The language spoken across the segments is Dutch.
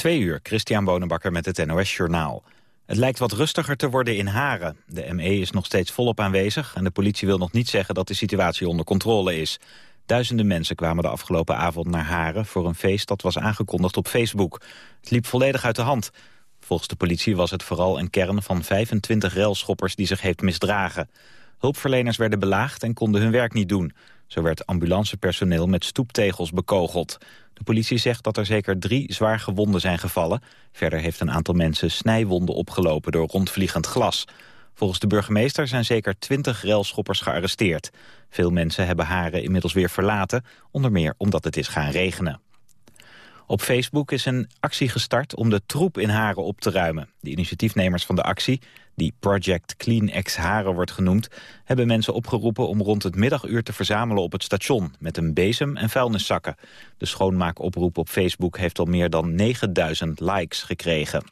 Twee uur, Christian Bonenbakker met het NOS Journaal. Het lijkt wat rustiger te worden in Haren. De ME is nog steeds volop aanwezig... en de politie wil nog niet zeggen dat de situatie onder controle is. Duizenden mensen kwamen de afgelopen avond naar Haren... voor een feest dat was aangekondigd op Facebook. Het liep volledig uit de hand. Volgens de politie was het vooral een kern van 25 railschoppers... die zich heeft misdragen. Hulpverleners werden belaagd en konden hun werk niet doen. Zo werd ambulancepersoneel met stoeptegels bekogeld. De politie zegt dat er zeker drie zwaar gewonden zijn gevallen. Verder heeft een aantal mensen snijwonden opgelopen door rondvliegend glas. Volgens de burgemeester zijn zeker twintig railschoppers gearresteerd. Veel mensen hebben Haren inmiddels weer verlaten, onder meer omdat het is gaan regenen. Op Facebook is een actie gestart om de troep in Haren op te ruimen. De initiatiefnemers van de actie, die Project Clean X Haren wordt genoemd... hebben mensen opgeroepen om rond het middaguur te verzamelen op het station... met een bezem en vuilniszakken. De schoonmaakoproep op Facebook heeft al meer dan 9000 likes gekregen.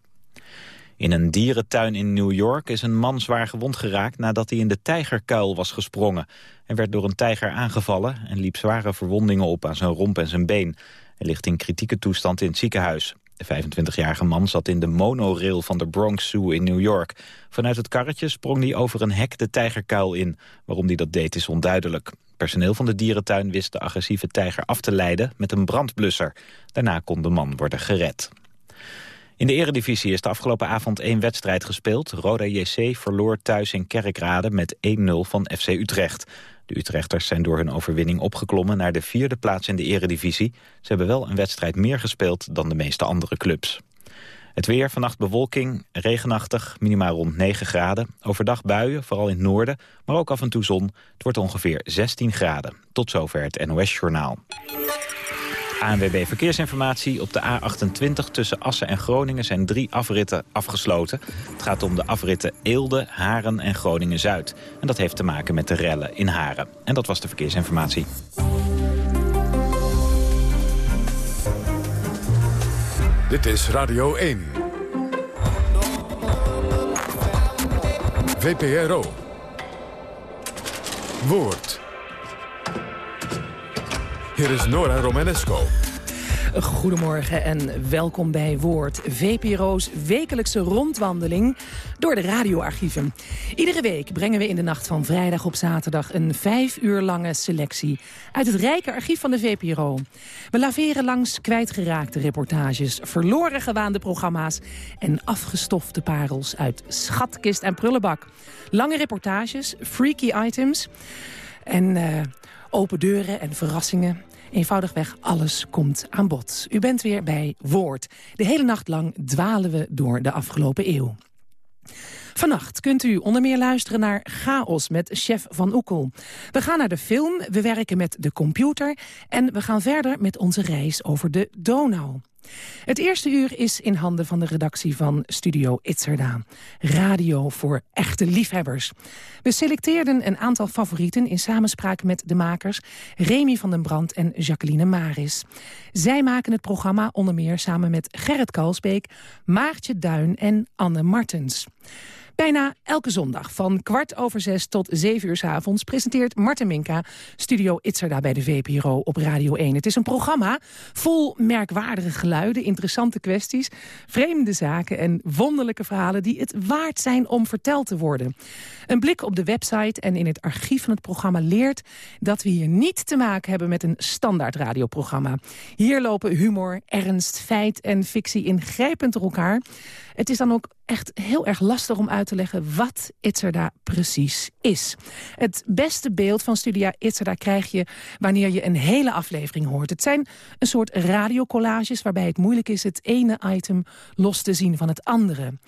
In een dierentuin in New York is een man zwaar gewond geraakt... nadat hij in de tijgerkuil was gesprongen. Hij werd door een tijger aangevallen en liep zware verwondingen op aan zijn romp en zijn been. Hij ligt in kritieke toestand in het ziekenhuis. De 25-jarige man zat in de monorail van de Bronx Zoo in New York. Vanuit het karretje sprong hij over een hek de tijgerkuil in. Waarom hij dat deed is onduidelijk. Personeel van de dierentuin wist de agressieve tijger af te leiden met een brandblusser. Daarna kon de man worden gered. In de eredivisie is de afgelopen avond één wedstrijd gespeeld. Roda JC verloor thuis in Kerkrade met 1-0 van FC Utrecht. De Utrechters zijn door hun overwinning opgeklommen naar de vierde plaats in de eredivisie. Ze hebben wel een wedstrijd meer gespeeld dan de meeste andere clubs. Het weer, vannacht bewolking, regenachtig, minimaal rond 9 graden. Overdag buien, vooral in het noorden, maar ook af en toe zon. Het wordt ongeveer 16 graden. Tot zover het NOS Journaal. ANWB Verkeersinformatie. Op de A28 tussen Assen en Groningen zijn drie afritten afgesloten. Het gaat om de afritten Eelde, Haren en Groningen-Zuid. En dat heeft te maken met de rellen in Haren. En dat was de verkeersinformatie. Dit is Radio 1. VPRO. Woord. Hier is Nora Romanesco. Goedemorgen en welkom bij Woord, VPRO's wekelijkse rondwandeling door de radioarchieven. Iedere week brengen we in de nacht van vrijdag op zaterdag een vijf uur lange selectie uit het rijke archief van de VPRO. We laveren langs kwijtgeraakte reportages, verloren gewaande programma's en afgestofte parels uit schatkist en prullenbak. Lange reportages, freaky items en uh, open deuren en verrassingen. Eenvoudigweg, alles komt aan bod. U bent weer bij Woord. De hele nacht lang dwalen we door de afgelopen eeuw. Vannacht kunt u onder meer luisteren naar Chaos met Chef van Oekel. We gaan naar de film, we werken met de computer... en we gaan verder met onze reis over de Donau. Het eerste uur is in handen van de redactie van Studio Itzerda. Radio voor echte liefhebbers. We selecteerden een aantal favorieten in samenspraak met de makers... Remy van den Brand en Jacqueline Maris. Zij maken het programma onder meer samen met Gerrit Kalsbeek... Maartje Duin en Anne Martens. Bijna elke zondag van kwart over zes tot zeven uur s avonds... presenteert Marten Minka Studio Itzerda bij de VPRO op Radio 1. Het is een programma vol merkwaardige geluiden, interessante kwesties... vreemde zaken en wonderlijke verhalen die het waard zijn om verteld te worden. Een blik op de website en in het archief van het programma leert... dat we hier niet te maken hebben met een standaard radioprogramma. Hier lopen humor, ernst, feit en fictie ingrijpend door elkaar... Het is dan ook echt heel erg lastig om uit te leggen wat Itzerda precies is. Het beste beeld van Studia Itzerda krijg je wanneer je een hele aflevering hoort. Het zijn een soort radiocollages waarbij het moeilijk is het ene item los te zien van het andere.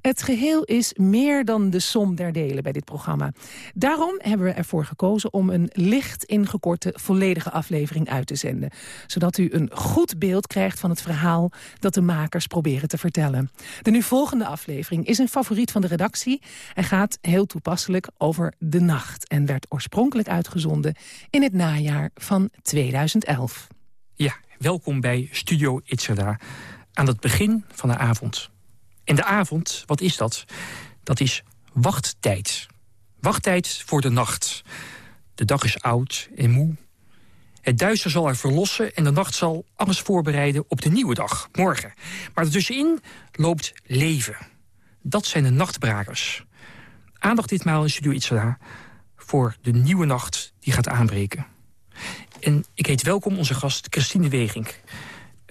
Het geheel is meer dan de som der delen bij dit programma. Daarom hebben we ervoor gekozen om een licht ingekorte volledige aflevering uit te zenden. Zodat u een goed beeld krijgt van het verhaal dat de makers proberen te vertellen. De nu volgende aflevering is een favoriet van de redactie... en gaat heel toepasselijk over de nacht... en werd oorspronkelijk uitgezonden in het najaar van 2011. Ja, welkom bij Studio Itzerda aan het begin van de avond. En de avond, wat is dat? Dat is wachttijd. Wachttijd voor de nacht. De dag is oud en moe. Het duister zal haar verlossen en de nacht zal alles voorbereiden op de nieuwe dag, morgen. Maar ertussenin loopt leven. Dat zijn de nachtbrakers. Aandacht ditmaal in Studio Itzada voor de nieuwe nacht die gaat aanbreken. En ik heet welkom onze gast Christine Wegink.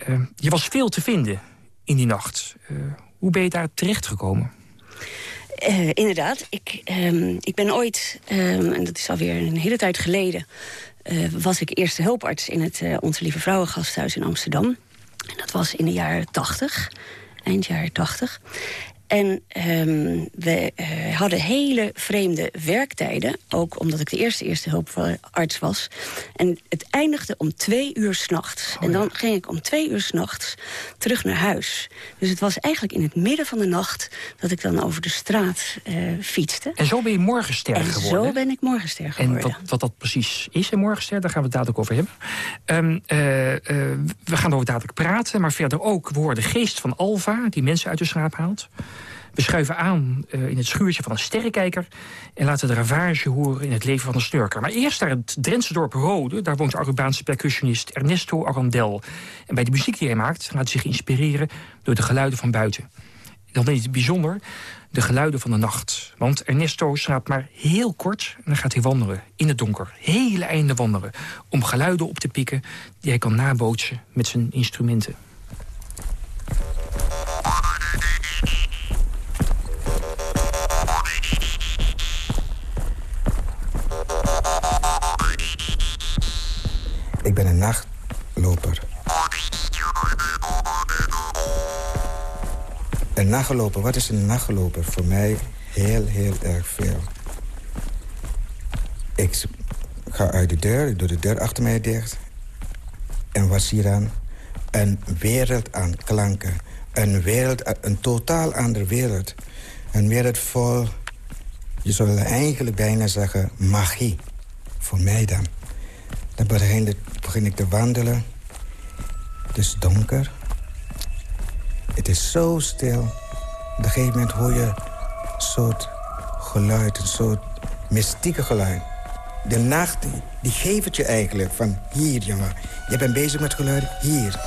Uh, je was veel te vinden in die nacht. Uh, hoe ben je daar terechtgekomen? Uh, inderdaad. Ik, um, ik ben ooit, um, en dat is alweer een hele tijd geleden... Was ik eerste hulparts in het Onze Lieve Vrouwengasthuis in Amsterdam. En dat was in de jaren tachtig, eind jaren tachtig. En um, we uh, hadden hele vreemde werktijden. Ook omdat ik de eerste eerste hulparts was. En het eindigde om twee uur s'nachts. Oh, en dan ging ik om twee uur s'nachts terug naar huis. Dus het was eigenlijk in het midden van de nacht... dat ik dan over de straat uh, fietste. En zo ben je morgenster en geworden? zo ben ik morgenster geworden. En wat, wat dat precies is, een morgenster, daar gaan we het dadelijk over hebben. Um, uh, we gaan over dadelijk praten, maar verder ook... we horen de geest van Alva, die mensen uit de slaap haalt. We schuiven aan uh, in het schuurtje van een sterrenkijker... en laten de ravage horen in het leven van een snurker. Maar eerst naar het Drentse dorp Rode. Daar woont de Arubaanse percussionist Ernesto Arandel. En bij de muziek die hij maakt laat hij zich inspireren... door de geluiden van buiten. Dan is het bijzonder de geluiden van de nacht. Want Ernesto slaapt maar heel kort en dan gaat hij wandelen in het donker. Hele einde wandelen. Om geluiden op te pikken die hij kan nabootsen met zijn instrumenten. Ben een nachtloper. Een nachtloper, wat is een nachtloper? Voor mij heel, heel erg veel. Ik ga uit de deur, ik doe de deur achter mij dicht. En wat zie je dan? Een wereld aan klanken. Een wereld, een totaal andere wereld. Een wereld vol, je zou eigenlijk bijna zeggen, magie. Voor mij dan. Dan begin, ik te wandelen. Het is donker. Het is zo stil. Op een gegeven moment hoor je een soort geluid, een soort mystieke geluid. De nacht, die geeft het je eigenlijk van hier, jongen. Je bent bezig met geluid hier.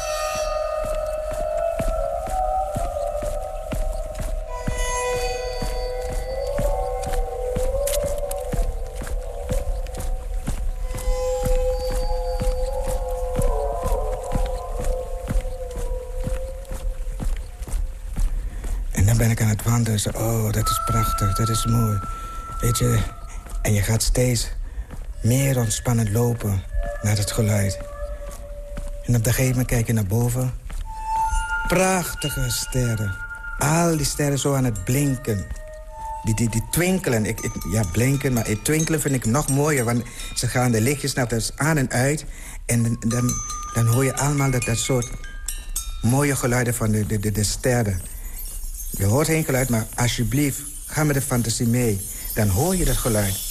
Wandelen. Oh, dat is prachtig, dat is mooi. Weet je, en je gaat steeds meer ontspannend lopen naar het geluid. En op een gegeven moment kijk je naar boven. Prachtige sterren. Al die sterren zo aan het blinken. Die, die, die twinkelen. Ik, ik, ja, blinken, maar twinkelen vind ik nog mooier. Want ze gaan de lichtjes nou, dus aan en uit. En dan, dan hoor je allemaal dat, dat soort mooie geluiden van de, de, de sterren. Je hoort geen geluid, maar alsjeblieft, ga met de fantasie mee. Dan hoor je dat geluid.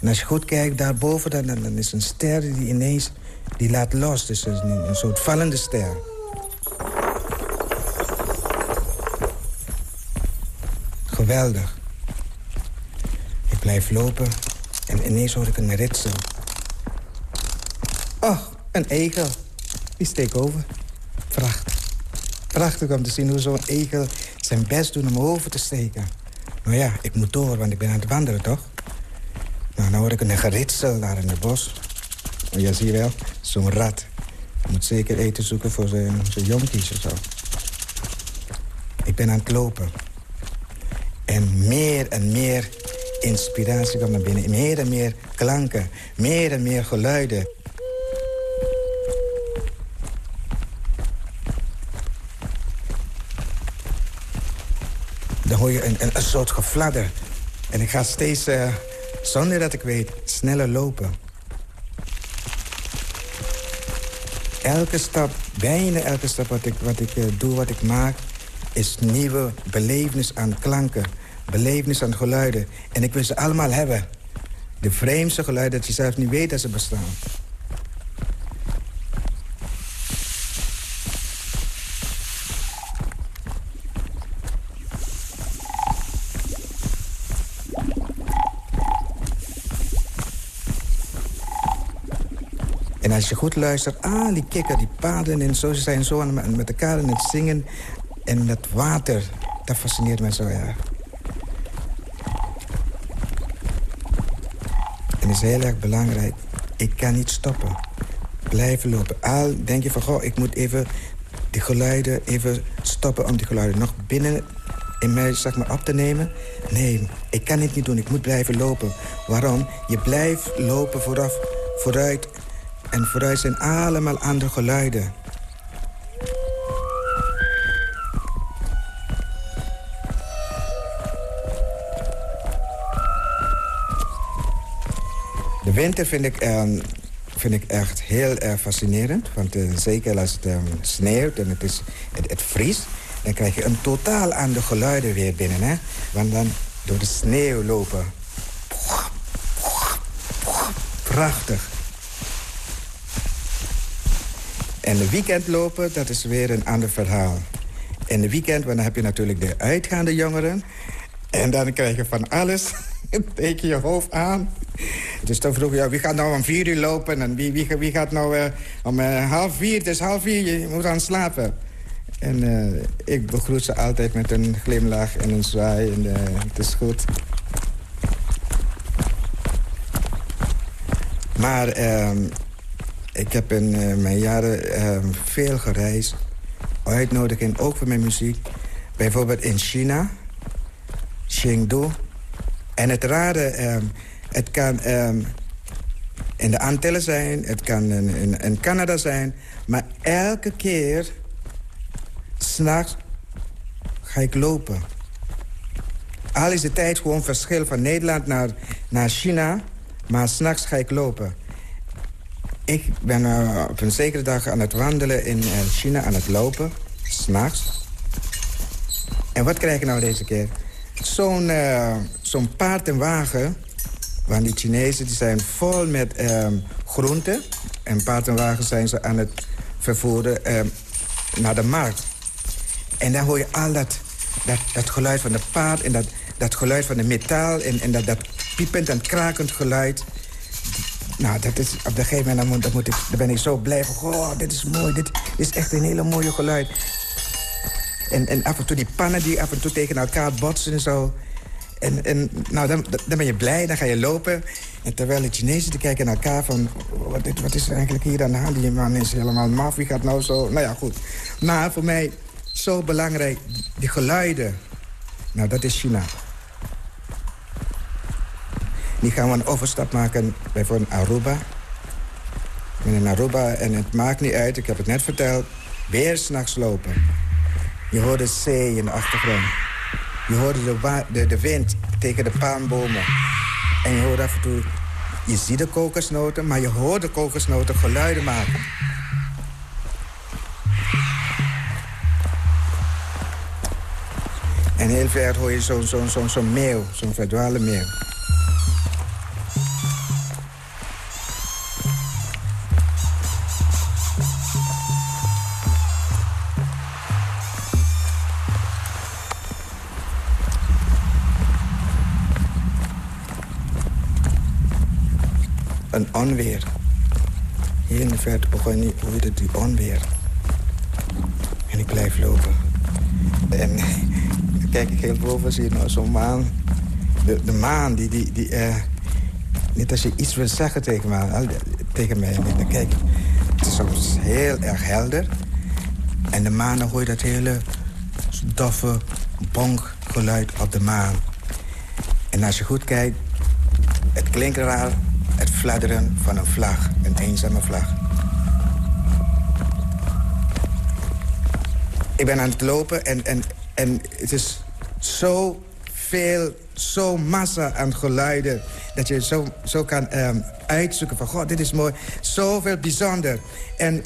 En als je goed kijkt daarboven, dan, dan, is een ster die ineens die laat los. Dus een, een soort vallende ster. Geweldig. Ik blijf lopen en ineens hoor ik een ritsel. Oh, een egel. Die steekt over. Prachtig. Prachtig om te zien hoe zo'n egel zijn best doet om over te steken. Maar ja, ik moet door, want ik ben aan het wandelen, toch? Nou, dan hoor ik een geritsel daar in het bos. Ja, zie je wel, zo'n rat. Moet zeker eten zoeken voor zijn, zijn jonkies of zo. Ik ben aan het lopen. En meer en meer inspiratie komt naar binnen. Meer en meer klanken. Meer en meer geluiden. Hoor je een, een, een soort gefladder. En ik ga steeds, uh, zonder dat ik weet, sneller lopen. Elke stap, bijna elke stap wat ik, wat ik uh, doe, wat ik maak... is nieuwe belevenis aan klanken, belevenis aan geluiden. En ik wil ze allemaal hebben. De vreemdste geluiden dat je zelf niet weet dat ze bestaan. Als je goed luistert, ah, die kikker, die paden en zo, ze zijn zo aan, met elkaar aan het zingen. En dat water, dat fascineert me zo erg. En is heel erg belangrijk. Ik kan niet stoppen. Blijven lopen. Al denk je van, goh, ik moet even die geluiden even stoppen... om die geluiden nog binnen in mij zeg maar, op te nemen. Nee, ik kan het niet doen. Ik moet blijven lopen. Waarom? Je blijft lopen vooraf, vooruit. En vooruit zijn allemaal andere geluiden. De winter vind ik, um, vind ik echt heel erg fascinerend. Want uh, zeker als het um, sneeuwt en het, is, het, het vriest... dan krijg je een totaal andere geluiden weer binnen. Hè? Want dan door de sneeuw lopen. Prachtig. En de weekend lopen, dat is weer een ander verhaal. In de weekend, dan heb je natuurlijk de uitgaande jongeren. En dan krijg je van alles teken je hoofd aan. Dus dan vroeg je, ja, wie gaat nou om vier uur lopen? En wie, wie, wie gaat nou uh, om uh, half vier? Het is half vier, je moet aan slapen. En uh, ik begroet ze altijd met een glimlach en een zwaai. En het is goed. Maar ehm, ik heb in mijn jaren ehm, veel gereisd. Uitnodiging ook voor mijn muziek. Bijvoorbeeld in China, Chengdu. En het rare, um, het kan um, in de Antillen zijn, het kan in, in, in Canada zijn. Maar elke keer, s'nachts, ga ik lopen. Al is de tijd gewoon verschil van Nederland naar, naar China. Maar s'nachts ga ik lopen. Ik ben uh, op een zekere dag aan het wandelen in uh, China, aan het lopen. S'nachts. En wat krijg ik nou deze keer? Zo'n zo'n paard en wagen... Want die Chinezen die zijn vol met um, groenten. En paard en wagen zijn ze aan het vervoeren um, naar de markt. En dan hoor je al dat, dat, dat geluid van de paard... en dat, dat geluid van de metaal... en, en dat, dat piepend en krakend geluid... Nou, dat is, op een gegeven moment dan moet, ik, dan ben ik zo blij. Oh, dit is mooi. Dit is echt een hele mooie geluid. En, en af en toe die pannen die af en toe tegen elkaar botsen en zo. En, en nou, dan, dan ben je blij, dan ga je lopen. En terwijl de Chinezen te kijken naar elkaar van... Wat, wat is er eigenlijk hier aan de hand? Die man is helemaal maf, wie gaat nou zo... Nou ja, goed. Maar voor mij zo belangrijk, die geluiden. Nou, dat is China. Nu gaan we een overstap maken bijvoorbeeld Aruba. Ik in Aruba en het maakt niet uit, ik heb het net verteld... weer s'nachts lopen. Je hoort de zee in de achtergrond. Je hoort de, de, de, wind tegen de palmbomen. En je hoort af en toe... Je ziet de kokosnoten, maar je hoort de kokosnoten geluiden maken. En heel ver hoor je zo'n zo, zo, zo meeuw, zo'n verdwalen meeuw. Begon niet, hoe het die onweer. En ik blijf lopen. En dan kijk ik heel boven, zie je nou zo'n maan. De, de maan, die... die, die uh, niet als je iets wil zeggen tegen mij, tegen mij dan kijk Het is soms heel erg helder. En de maan, dan hoor je dat hele doffe bonkgeluid op de maan. En als je goed kijkt, het klinkt raar, het fladderen van een vlag, een eenzame vlag. Ik ben aan het lopen en, en, en het is zo veel, zo massa aan geluiden... dat je zo, zo kan um, uitzoeken van, god, dit is mooi. Zoveel bijzonder. En,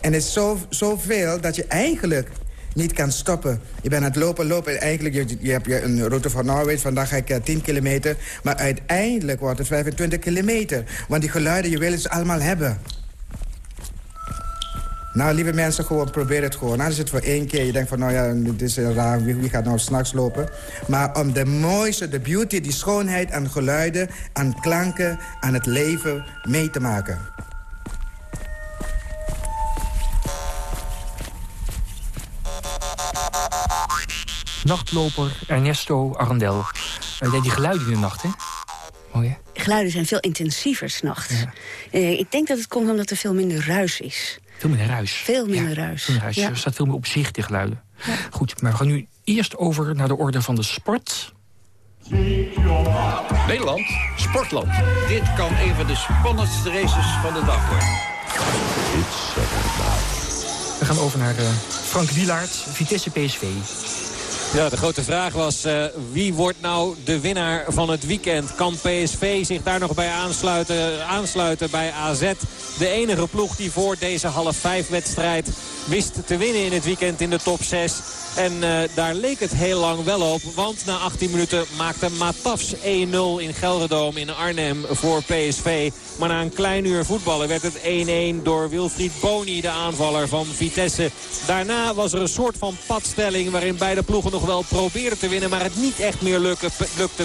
en het is zo, zoveel dat je eigenlijk niet kan stoppen. Je bent aan het lopen, lopen. Eigenlijk, je, je hebt je een route van Norway. Vandaag ga ik 10 kilometer. Maar uiteindelijk wordt het 25 kilometer. Want die geluiden, je wil het allemaal hebben. Nou, lieve mensen, gewoon probeer het gewoon. Als je het voor één keer. Je denkt van, nou ja, dit is raar. Wie, gaat nou s'nachts lopen? Maar om de mooiste, de beauty, die schoonheid aan geluiden... aan klanken, aan het leven mee te maken. Nachtloper Ernesto Arendel. Uh, die geluiden in de nacht, hè? Oh, Mooi, hè? Geluiden zijn veel intensiever s'nachts. Ja. Eh, ik denk dat het komt omdat er veel minder ruis is. Veel minder ruis. Veel minder ruis. Veel ruis. Er staat veel meer op zich, die geluiden. Goed, maar we gaan nu eerst over naar de orde van de sport. Nederland, sportland. Dit kan een van de spannendste races van de dag worden. We gaan over naar uh, Frank Wielaert, Vitesse PSV. Ja, de grote vraag was uh, wie wordt nou de winnaar van het weekend? Kan PSV zich daar nog bij aansluiten, aansluiten bij AZ? De enige ploeg die voor deze half vijf wedstrijd wist te winnen in het weekend in de top 6. En uh, daar leek het heel lang wel op. Want na 18 minuten maakte Matafs 1-0 in Gelderdoom in Arnhem voor PSV. Maar na een klein uur voetballen werd het 1-1 door Wilfried Boni, de aanvaller van Vitesse. Daarna was er een soort van padstelling waarin beide ploegen nog wel probeerden te winnen. Maar het niet echt meer lukte.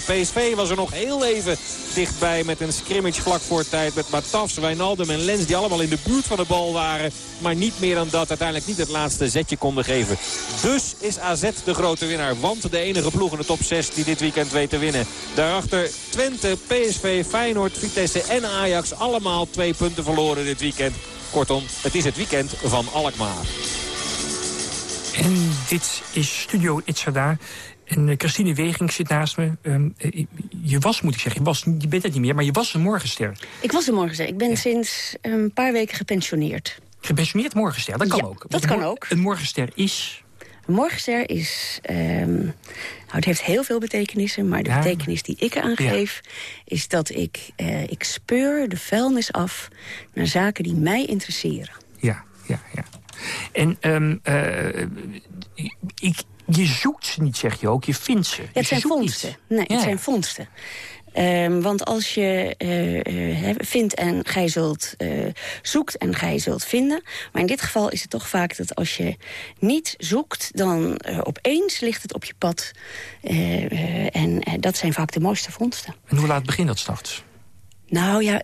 PSV was er nog heel even dichtbij met een scrimmage vlak voor tijd. Met Matafs, Wijnaldum en Lens die allemaal in de buurt van de bal waren. Maar niet meer dan dat uiteindelijk niet het laatste zetje konden geven. Dus is AZ de grote winnaar. Want de enige ploeg in de top 6 die dit weekend weet te winnen. Daarachter Twente, PSV, Feyenoord, Vitesse en Ajax. Allemaal twee punten verloren dit weekend. Kortom, het is het weekend van Alkmaar. En dit is Studio Itzada. En uh, Christine Weging zit naast me. Um, je was, moet ik zeggen, je, was, je bent het niet meer, maar je was een morgenster. Ik was een morgenster. Ik ben ja. sinds een paar weken gepensioneerd. Gepensioneerd morgenster, dat kan ja, ook. dat kan ook. Een morgenster is... Een morgenster is... Um, nou, het heeft heel veel betekenissen, maar de ja. betekenis die ik eraan geef... is dat ik, uh, ik speur de vuilnis af naar zaken die mij interesseren. Ja, ja, ja. En um, uh, ik, je zoekt ze niet, zeg je ook. Je vindt ze. Ja, het zijn vondsten. Nee, ja. het zijn vondsten. Um, want als je uh, uh, vindt en gij zult uh, zoekt en gij zult vinden. Maar in dit geval is het toch vaak dat als je niet zoekt... dan opeens ligt het op je pad. en dat zijn vaak de mooiste vondsten. En hoe laat begint dat s'nachts? Nou ja...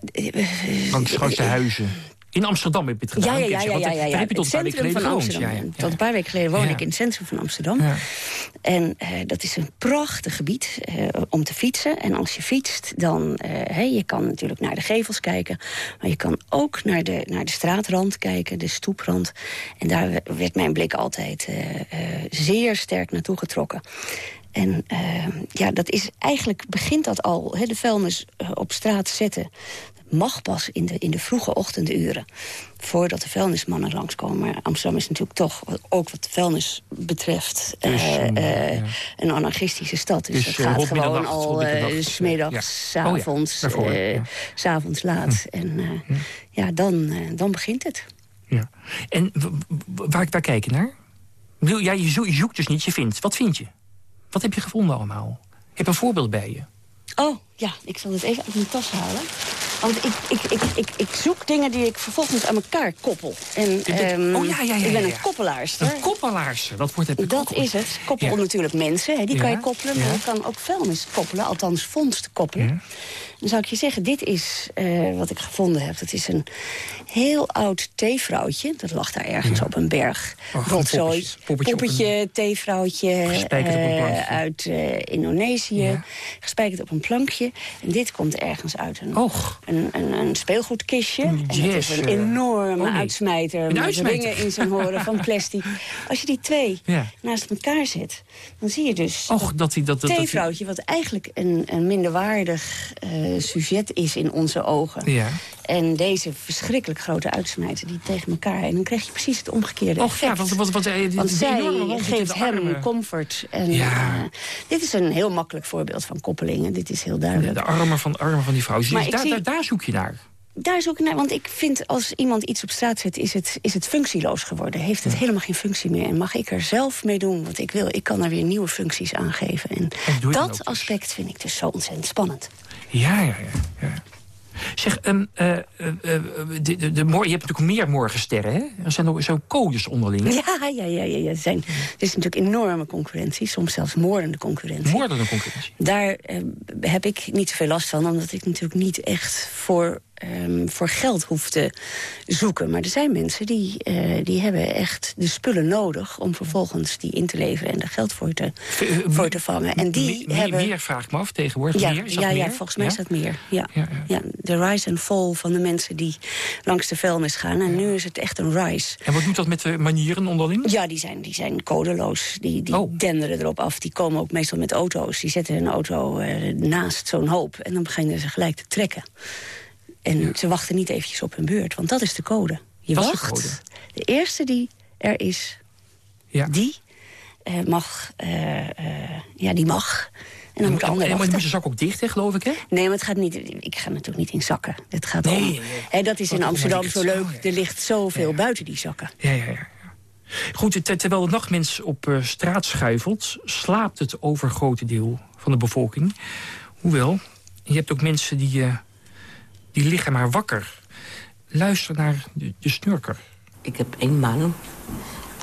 Langs grote huizen. In Amsterdam heb je het gedaan. Ja, ja, ja. ja, ja, ja. Daar heb je tot het centrum van Amsterdam. Ja, ja. Tot een paar weken geleden woonde ik in het centrum van Amsterdam. En uh, dat is een prachtig gebied uh, om te fietsen. En als je fietst, dan... Uh, hey, je kan natuurlijk naar de gevels kijken. Maar je kan ook naar de, naar de straatrand kijken, de stoeprand. En daar werd mijn blik altijd zeer sterk naartoe getrokken. En uh, ja, dat is eigenlijk begint dat al. Hè, de vuilnis uh, op straat zetten mag pas in de, in de vroege ochtenduren. Voordat de vuilnismannen langskomen. Maar Amsterdam is natuurlijk toch, ook wat vuilnis betreft... Dus, uh, uh, ja. een anarchistische stad. Dus, dus het gaat gewoon al uh, smiddags, ja. avonds, oh, ja. ja. s'avonds laat. Hm. En ja, ja dan, dan begint het. Ja. En waar, waar kijk je naar? Ja, je, zo, je zoekt dus niet, je vindt. Wat vind je? Wat heb je gevonden allemaal? Heb je een voorbeeld bij je? Oh, ja, ik zal het even uit mijn tas halen. Want ik, ik, ik, ik, ik zoek dingen die ik vervolgens aan elkaar koppel. En, um, oh, ja, ja, ja, ik ben een koppelaarster. Een koppelaarster, dat wordt het Dat is het. Koppel natuurlijk mensen, hè, die kan je koppelen. Maar je kan ook vuilnis koppelen, althans vondst koppelen. Dan zou ik je zeggen, dit is uh, wat ik gevonden heb. Dat is een heel oud theevrouwtje. Dat lag daar ergens op een berg. Oh, Rotzooi. Poppetje, Poppetje een... theevrouwtje uh, uit uh, Indonesië. Gespijkerd op een plankje. En dit komt ergens uit een, een, een, een, speelgoedkistje. Yes. En een enorme oh, nee. uitsmijter. Een met uitsmijter. ringen in zijn horen van plastic. Als je die twee ja. naast elkaar zet, dan zie je dus Och, dat, die, dat, dat, theevrouwtje... wat eigenlijk een, een minderwaardig sujet is in onze ogen. Ja. En deze verschrikkelijk grote uitsmijter die tegen elkaar... en dan krijg je precies het omgekeerde Och, ja, want, wat, wat, want, want zij geeft hem comfort. En, ja. uh, dit is een heel makkelijk voorbeeld van koppelingen. Dit is heel duidelijk. De armen van, armen van die vrouw. Maar daar, zie, daar, daar zoek je naar. Daar zoek ik naar, want ik vind als iemand iets op straat zet... is het, is het functieloos geworden. Heeft het ja. helemaal geen functie meer. En mag ik er zelf mee doen wat ik wil. Ik kan er weer nieuwe functies aan geven. En, en dat aspect dus. vind ik dus zo ontzettend spannend. Ja, ja, ja. ja. Zeg, um, uh, uh, de, de, de, je hebt natuurlijk meer morgensterren, hè? Er zijn ook zo'n codes onderling. Ja, ja, ja. ja, ja. Zijn, er is natuurlijk enorme concurrentie, soms zelfs moordende concurrentie. Moordende concurrentie. Daar uh, heb ik niet zoveel last van, omdat ik natuurlijk niet echt voor ehm, voor geld hoeft te zoeken. Maar er zijn mensen die, eh, die hebben echt de spullen nodig... om vervolgens die in te leveren en er geld voor te, voor te vangen. En die hebben... meer vraag ik me af tegenwoordig. Ja, meer? Is dat ja, ja, meer? volgens mij Ja? is dat meer. Ja. Ja, Ja, ja. de rise and fall van de mensen die langs de vuilnis gaan. En nu is het echt een rise. En wat doet dat met de manieren onderling? Ja, die zijn, die zijn codeloos. Die, die Oh. denderen erop af. Die komen ook meestal met auto's. Die zetten hun auto eh, naast zo'n hoop. En dan beginnen ze gelijk te trekken. En ze wachten niet eventjes op hun beurt. Want dat is de code. Je Dat is de wacht. code. De eerste die er is, Ja. die eh, mag. eh, eh, ja, die mag. En dan moet de en, ander en, maar wachten. moet je zak ook dicht, hè, geloof ik, hè? Nee, maar het gaat niet. Ik ga natuurlijk niet in zakken. Het gaat Nee, om. nee. Hè, dat is in Amsterdam zo leuk. ja. Er ligt zoveel buiten die zakken. Ja, ja, ja. Goed, ter- terwijl het nachtmens op straat schuifelt... slaapt het overgrote deel van de bevolking. Hoewel, je hebt ook mensen die, die liggen maar wakker. Luister naar de, snurker. Ik heb één man.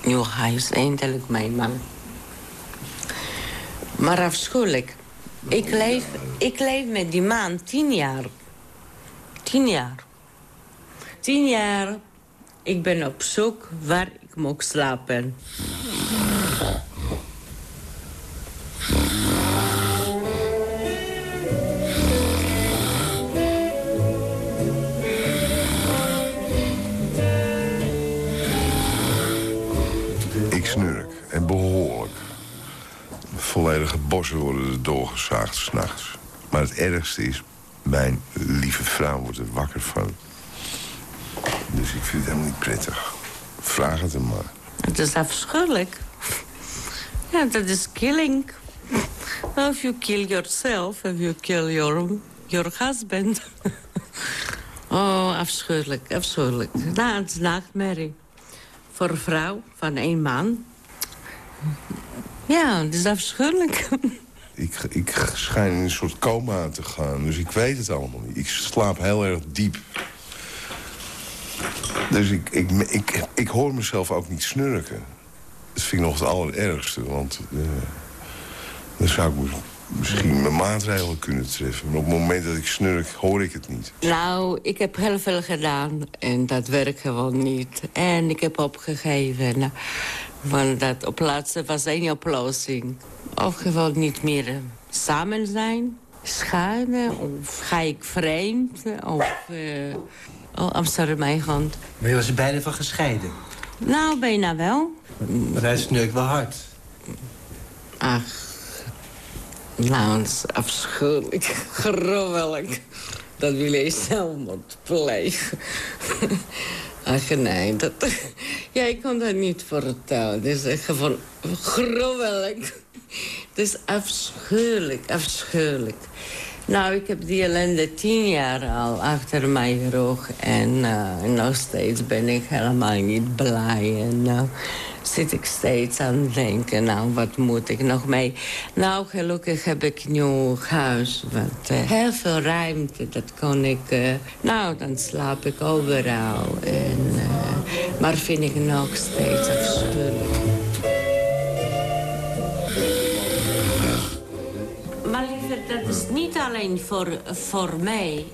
Nu, hij is eindelijk mijn man. Maar afschuwelijk. Ik leef, ik leef met die man tien jaar. Tien jaar. Tien jaar. Ik ben op zoek waar ik mag slapen. Volledige bossen worden doorgezaagd s'nachts. Maar het ergste is, mijn lieve vrouw wordt er wakker van. Dus ik vind het helemaal niet prettig. Vraag het hem maar. Het is afschuwelijk. Ja, dat is killing. If you kill yourself, if you kill your, your husband. oh, afschuwelijk, afschuwelijk. Nou, het is nachtmerrie. Voor een vrouw van één man. Ja, het is afschuwelijk. Ik, ik schijn in een soort coma te gaan, dus ik weet het allemaal niet. Ik slaap heel erg diep. Dus ik, ik, ik, ik, hoor mezelf ook niet snurken. Dat vind ik nog het allerergste, want... eh, dan zou ik misschien mijn maatregelen kunnen treffen. Maar op het moment dat ik snurk, hoor ik het niet. Nou, ik heb heel veel gedaan en dat werkt gewoon niet. En ik heb opgegeven. Nou, Want dat op plaatsen was één oplossing. Of gewoon niet meer eh, samen zijn, scheiden, of ga ik vreemd, of... eh oh, I'm sorry, mijn hand. Maar je was er bijna van gescheiden. Nou, bijna wel. Maar hij snurkt wel hard. Ach, nou, dat is afschuwelijk, gruwelijk. Dat wil je zelfmoord plegen. Ach, nee, dat... Ja, ik kon dat niet vertellen. Het is echt gewoon gruwelijk. Het is afschuwelijk, afschuwelijk. Nou, ik heb die ellende tien jaar al achter mijn rug. En eh, nog steeds ben ik helemaal niet blij. En nou zit ik steeds aan het denken, nou, wat moet ik nog mee? Nou, gelukkig heb ik een huis. Wat, eh, heel veel ruimte, dat kon ik... eh, nou, dan slaap ik overal. Eh, maar vind ik nog steeds afschuwelijk. Maar liever, dat is niet alleen voor, voor mij.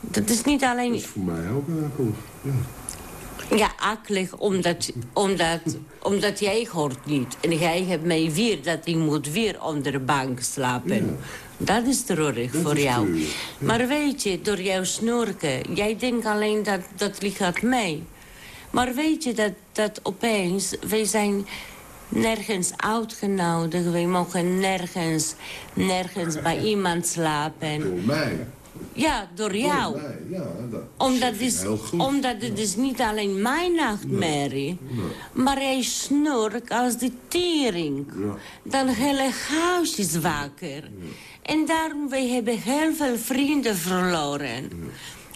Dat is niet alleen... Voor mij ook akelig. Ja. Ja, akelig, omdat, omdat, omdat jij hoort niet. En jij hebt mij weer dat ik moet weer onder de bank slapen. Dat is treurig voor is jou. treurig, Maar weet je, door jouw snorken... jij denkt alleen dat dat ligt aan mij. Maar weet je dat, dat opeens... wij zijn nergens uitgenodigd. Wij mogen nergens, nergens bij iemand slapen. Door mij. Ja, door jou. Door mij, ja. Dat Omdat, is, omdat het is niet alleen mijn nachtmerrie. Maar hij snorkt als de tering. Dan hele huis is wakker. En daarom, wij hebben heel veel vrienden verloren.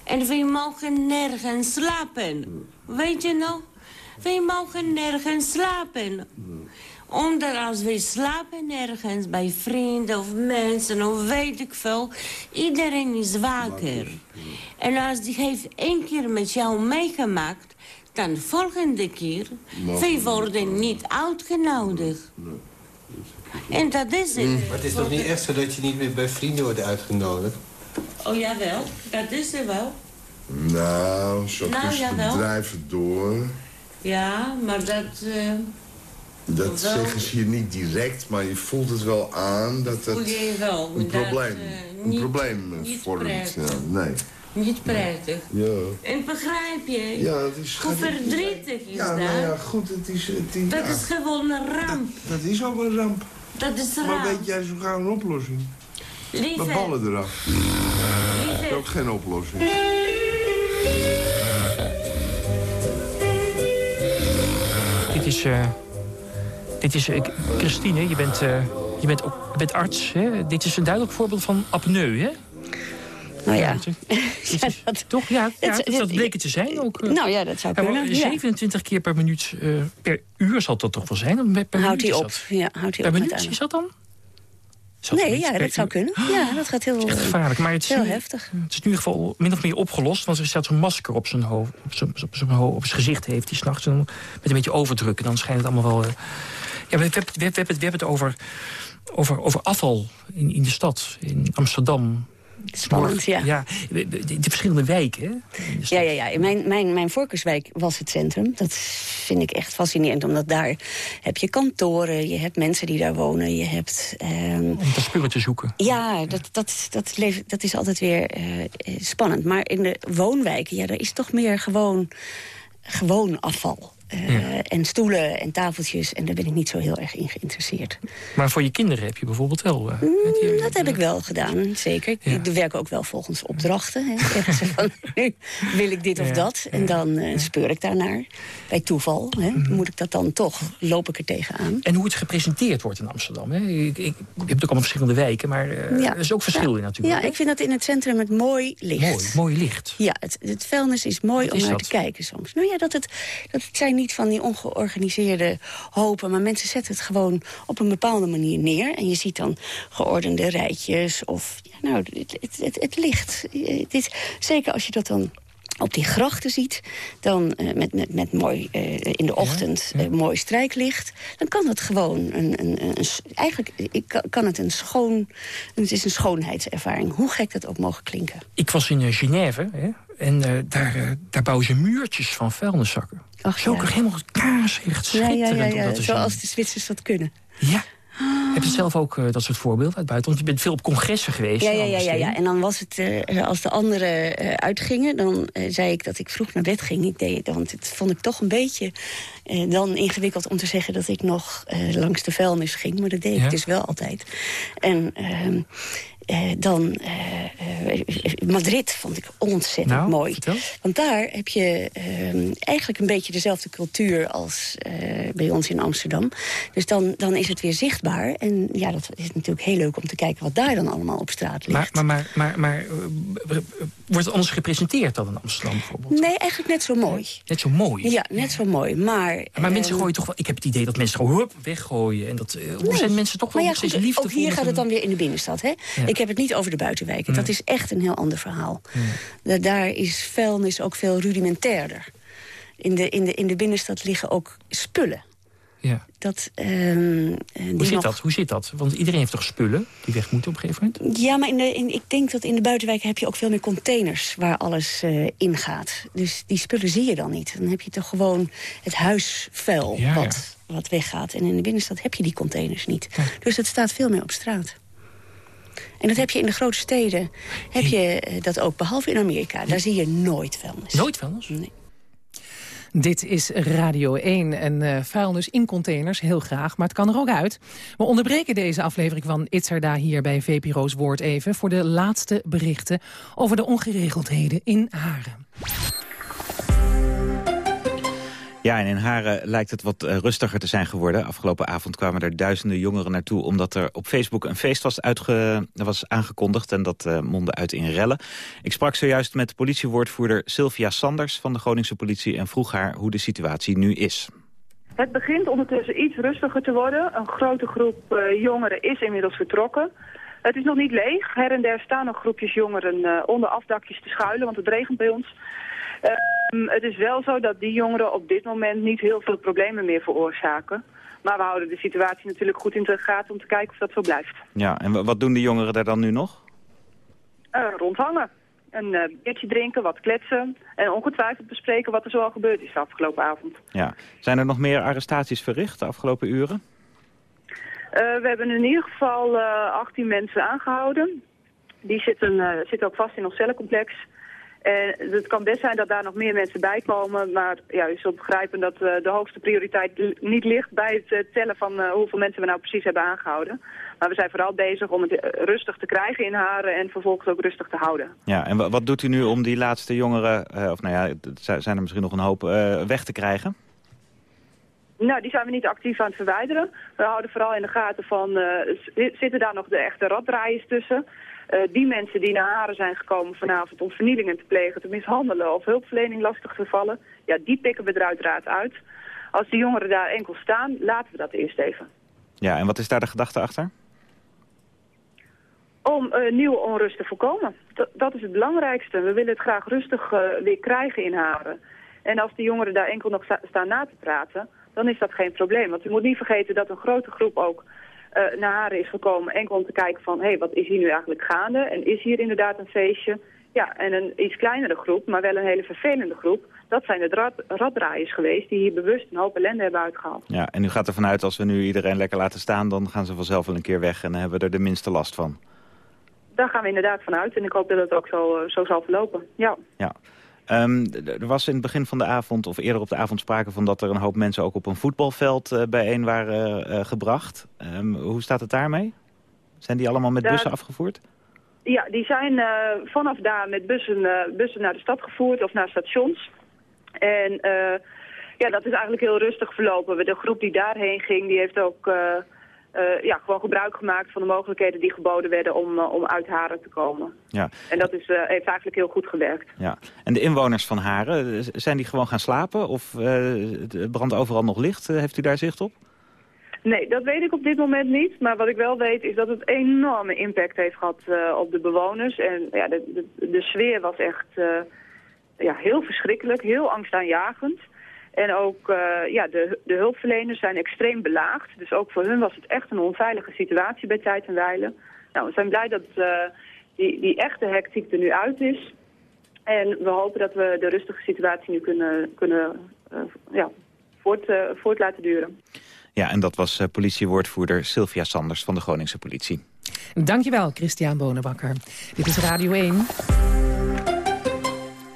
En wij mogen nergens slapen. Weet je nog? Wij mogen nergens slapen. Omdat als wij slapen ergens bij vrienden of mensen of weet ik veel... iedereen is wakker. En als die heeft één keer met jou meegemaakt... dan volgende keer, wij worden niet uitgenodigd. En dat is het. Maar het is toch niet echt zo dat je niet meer bij vrienden wordt uitgenodigd? Oh jawel, dat is er wel. Nou, zo Nou, tussen de jawel. bedrijven door. Ja, maar dat... eh, Dat Wel. zeggen ze hier niet direct, maar je voelt het wel aan dat dat je je wel. een dat, probleem, eh, een probleem niet vormt. prettig. Ja, nee. Niet prettig. Ja. En begrijp je? Ja, het is... Hoe verdrietig is Ja, dat? nou ja, goed, het is... Het is Dat ja, is gewoon een ramp. dat is ook een ramp. Dat is een Maar ramp. weet jij zo gauw een oplossing? Lieve, Maar ballen eraf. Dat is lieve, ook geen oplossing. Dit is... eh, dit is eh, Christine, je bent, eh, je, bent ook, je bent arts. Hè? Dit is een duidelijk voorbeeld van apneu, hè? Nou ja. Toch? Ja, ja Het- dat, dat bleek het te zijn ook. eh. Nou ja, dat zou kunnen. ja. 27 keer per minuut, per uur zal dat toch wel zijn? Per, Houdt hij op. dat. Ja, houdt hij Per op minuut is dat dan? Dat Nee, ja, dat zou kunnen. Ja, dat gaat heel, Het is echt gevaarlijk. Maar het is, heel nu, heftig. het is in ieder geval min of meer opgelost. Want er staat zo'n masker op zijn, hoofd, op zijn, op zijn, hoofd, op zijn gezicht heeft hij s'nachts. Met een beetje overdruk. En dan schijnt het allemaal wel... ja, we, we, we, we, hebben het- over, over, over afval in, in de stad. In Amsterdam. Spannend, ja. Ja, de, de- de verschillende wijken. Hè? in. Ja, ja, ja. Mijn, mijn, mijn voorkeurswijk was het centrum. Dat vind ik echt fascinerend, omdat daar heb je kantoren, je hebt mensen die daar wonen, je hebt... ehm, Om daar spullen te zoeken. ja, dat, dat, dat, levert- dat is altijd weer eh, spannend. Maar in de woonwijken, ja, daar is toch meer gewoon, gewoon afval. Eh, Ja. En stoelen en tafeltjes, en daar ben ik niet zo heel erg in geïnteresseerd. Maar voor je kinderen heb je bijvoorbeeld wel... eh, Mm, dat heb ik wel gedaan, zeker. Ik Ja. Ik werk ook wel volgens opdrachten. Hè. Van, nu wil ik dit of dat. En dan eh, speur ik daarnaar. Bij toeval hè. Mhm. moet ik dat dan toch. Loop ik er tegenaan. En hoe het gepresenteerd wordt in Amsterdam. Hè? Ik, ik, je hebt ook allemaal verschillende wijken, maar Ja. er is ook verschil in natuurlijk. Ja, ik vind dat in het centrum het mooi ligt. Mooi, mooi licht. Ja, het, het vuilnis is mooi Wat om is naar dat? te kijken soms. Nou ja, dat het, dat het zijn niet van die ongeorganiseerde hopen... maar mensen zetten het gewoon op een bepaalde manier neer. En je ziet dan geordende rijtjes of... Ja, nou, het, het, het, het ligt. Eh, is, zeker als je dat dan op die grachten ziet, dan eh, met, met, met mooi eh, in de ochtend eh, mooi strijklicht, dan kan dat gewoon een, een, een, eigenlijk ik kan, het een schoon, het is een schoonheidservaring, hoe gek dat ook mogen klinken. Ik was in Genève hè? en daar, daar bouwen ze muurtjes van vuilniszakken. Ach, Zo ja. helemaal kaarslicht, Ja, schitterend ja, zoals de Zwitsers dat kunnen. Ja. Heb je zelf ook eh, dat soort voorbeelden uit buiten? Want je bent veel op congressen geweest. Ja, ja, ja, ja, ja. En dan was het, eh, als de anderen eh, uitgingen... dan zei ik dat ik vroeg naar bed ging. Ik deed, want het vond ik toch een beetje dan ingewikkeld om te zeggen... dat ik nog langs de vuilnis ging. Maar dat deed Ja. ik dus wel altijd. En eh, dan eh, Madrid vond ik ontzettend Nou, mooi. vertel. Want daar heb je ehm, eigenlijk een beetje dezelfde cultuur als bij ons in Amsterdam. Dus dan, dan is het weer zichtbaar. En ja, dat is natuurlijk heel leuk om te kijken wat daar dan allemaal op straat ligt. Maar, maar, maar, maar, wordt het anders gepresenteerd dan in Amsterdam bijvoorbeeld? Nee, eigenlijk net zo mooi. Net zo mooi. Ja, net zo mooi. Maar, Maar mensen ehm, gooien toch wel... Ik heb het idee dat mensen gewoon hup, weggooien. En dat, eh, nee. zijn mensen toch wel maar ja, steeds liefdevol? Ook hier gaat het dan weer in de binnenstad. Hè? Ja. Ik heb het niet over de buitenwijken. Dat is echt een heel ander verhaal. Da- Daar is vuilnis ook veel rudimentairder. In de, in, de, in de binnenstad liggen ook spullen. Ja. Dat, ehm, eh, die Hoe zit nog- dat? Hoe zit dat? Want iedereen heeft toch spullen die weg moeten op een gegeven moment? Ja, maar in de, in, ik denk dat in de buitenwijken heb je ook veel meer containers waar alles eh in gaat. Dus die spullen zie je dan niet. Dan heb je toch gewoon het huisvuil Ja, ja. wat, weggaat. En in de binnenstad heb je die containers niet. Dus het staat veel meer op straat. En dat heb je in de grote steden, heb je eh, dat ook, behalve in Amerika. Daar zie je nooit vuilnis. Nooit vuilnis? Nee. Dit is Radio 1 en eh, vuilnis in containers, heel graag, maar het kan er ook uit. We onderbreken deze aflevering van Itzerda hier bij VPRO's Woord even... voor de laatste berichten over de ongeregeldheden in Haren. Ja, en in Haren lijkt het wat eh, rustiger te zijn geworden. Afgelopen avond kwamen er duizenden jongeren naartoe... omdat er op Facebook een feest was, uitge was aangekondigd... en dat eh mondde uit in rellen. Ik sprak zojuist met politiewoordvoerder Sylvia Sanders... van de Groningse politie en vroeg haar hoe de situatie nu is. Het begint ondertussen iets rustiger te worden. Een grote groep eh, jongeren is inmiddels vertrokken. Het is nog niet leeg. Her en der staan nog groepjes jongeren onder afdakjes te schuilen, want het regent bij ons. Ehm, het is wel zo dat die jongeren op dit moment niet heel veel problemen meer veroorzaken. Maar we houden de situatie natuurlijk goed in de gaten om te kijken of dat zo blijft. Ja, en wa- wat doen de jongeren daar dan nu nog? Eh, rondhangen. Een eh, biertje drinken, wat kletsen. En ongetwijfeld bespreken wat er zoal gebeurd is de afgelopen avond. Ja. Zijn er nog meer arrestaties verricht de afgelopen uren? Eh, we hebben in ieder geval eh 18 mensen aangehouden. Die zitten, zitten ook vast in ons cellencomplex. En het kan best zijn dat daar nog meer mensen bij komen. Maar ja, u zult begrijpen dat eh, de hoogste prioriteit niet ligt bij het eh, tellen van eh, hoeveel mensen we nou precies hebben aangehouden. Maar we zijn vooral bezig om het rustig te krijgen in Haren en vervolgens ook rustig te houden. Ja, en wa- wat doet u nu om die laatste jongeren, of nou ja, zijn er misschien nog een hoop, weg te krijgen? Nou, die zijn we niet actief aan het verwijderen. We houden vooral in de gaten van, zitten daar nog de echte raddraaiers tussen? Eh, die mensen die naar Haren zijn gekomen vanavond om vernielingen te plegen, te mishandelen of hulpverlening lastig te vallen, ja, die pikken we er uiteraard uit. Als die jongeren daar enkel staan, laten we dat eerst even. Ja, en wat is daar de gedachte achter? Om eh, nieuwe onrust te voorkomen. Dat, dat is het belangrijkste. We willen het graag rustig eh, weer krijgen in Haren. En als die jongeren daar enkel nog sta- staan na te praten, dan is dat geen probleem. Want u moet niet vergeten dat een grote groep ook eh, naar Haren is gekomen... enkel om te kijken van, hé, hey, wat is hier nu eigenlijk gaande? En is hier inderdaad een feestje? Ja, en een iets kleinere groep, maar wel een hele vervelende groep... dat zijn de rad, raddraaiers geweest die hier bewust een hoop ellende hebben uitgehaald. Ja, en u gaat ervan uit als we nu iedereen lekker laten staan... dan gaan ze vanzelf wel een keer weg en dan hebben we er de minste last van. Daar gaan we inderdaad van uit en ik hoop dat het ook zo, eh, zo zal verlopen. Ja. Ja. Ehm, er was in het begin van de avond, of eerder op de avond, sprake van dat er een hoop mensen ook op een voetbalveld eh, bijeen waren eh, gebracht. Ehm, hoe staat het daarmee? Zijn die allemaal met bussen afgevoerd? Ja, die zijn eh, vanaf daar met bussen, eh, bussen naar de stad gevoerd of naar stations. En eh, ja, dat is eigenlijk heel rustig verlopen. De groep die daarheen ging, die heeft ook eh, eh, ja, gewoon gebruik gemaakt van de mogelijkheden die geboden werden om, eh, om uit Haren te komen. Ja, En dat is, eh, heeft eigenlijk heel goed gewerkt. ja. En de inwoners van Haren, eh, zijn die gewoon gaan slapen? Of eh, brandt overal nog licht? Eh, heeft u daar zicht op? Nee, dat weet ik op dit moment niet. Maar wat ik wel weet is dat het enorme impact heeft gehad eh, op de bewoners. En ja, de, de, de sfeer was echt eh, ja, heel verschrikkelijk, heel angstaanjagend. En ook eh, ja, de, de hulpverleners zijn extreem belaagd. Dus ook voor hun was het echt een onveilige situatie bij tijd en wijle. Nou, we zijn blij dat eh, die, die echte hectiek er nu uit is. En we hopen dat we de rustige situatie nu kunnen, kunnen eh, ja, voort, voort laten duren. Ja, en dat was eh, politiewoordvoerder Sylvia Sanders van de Groningse politie. Dankjewel, Christian Bonenbakker. Dit is Radio 1.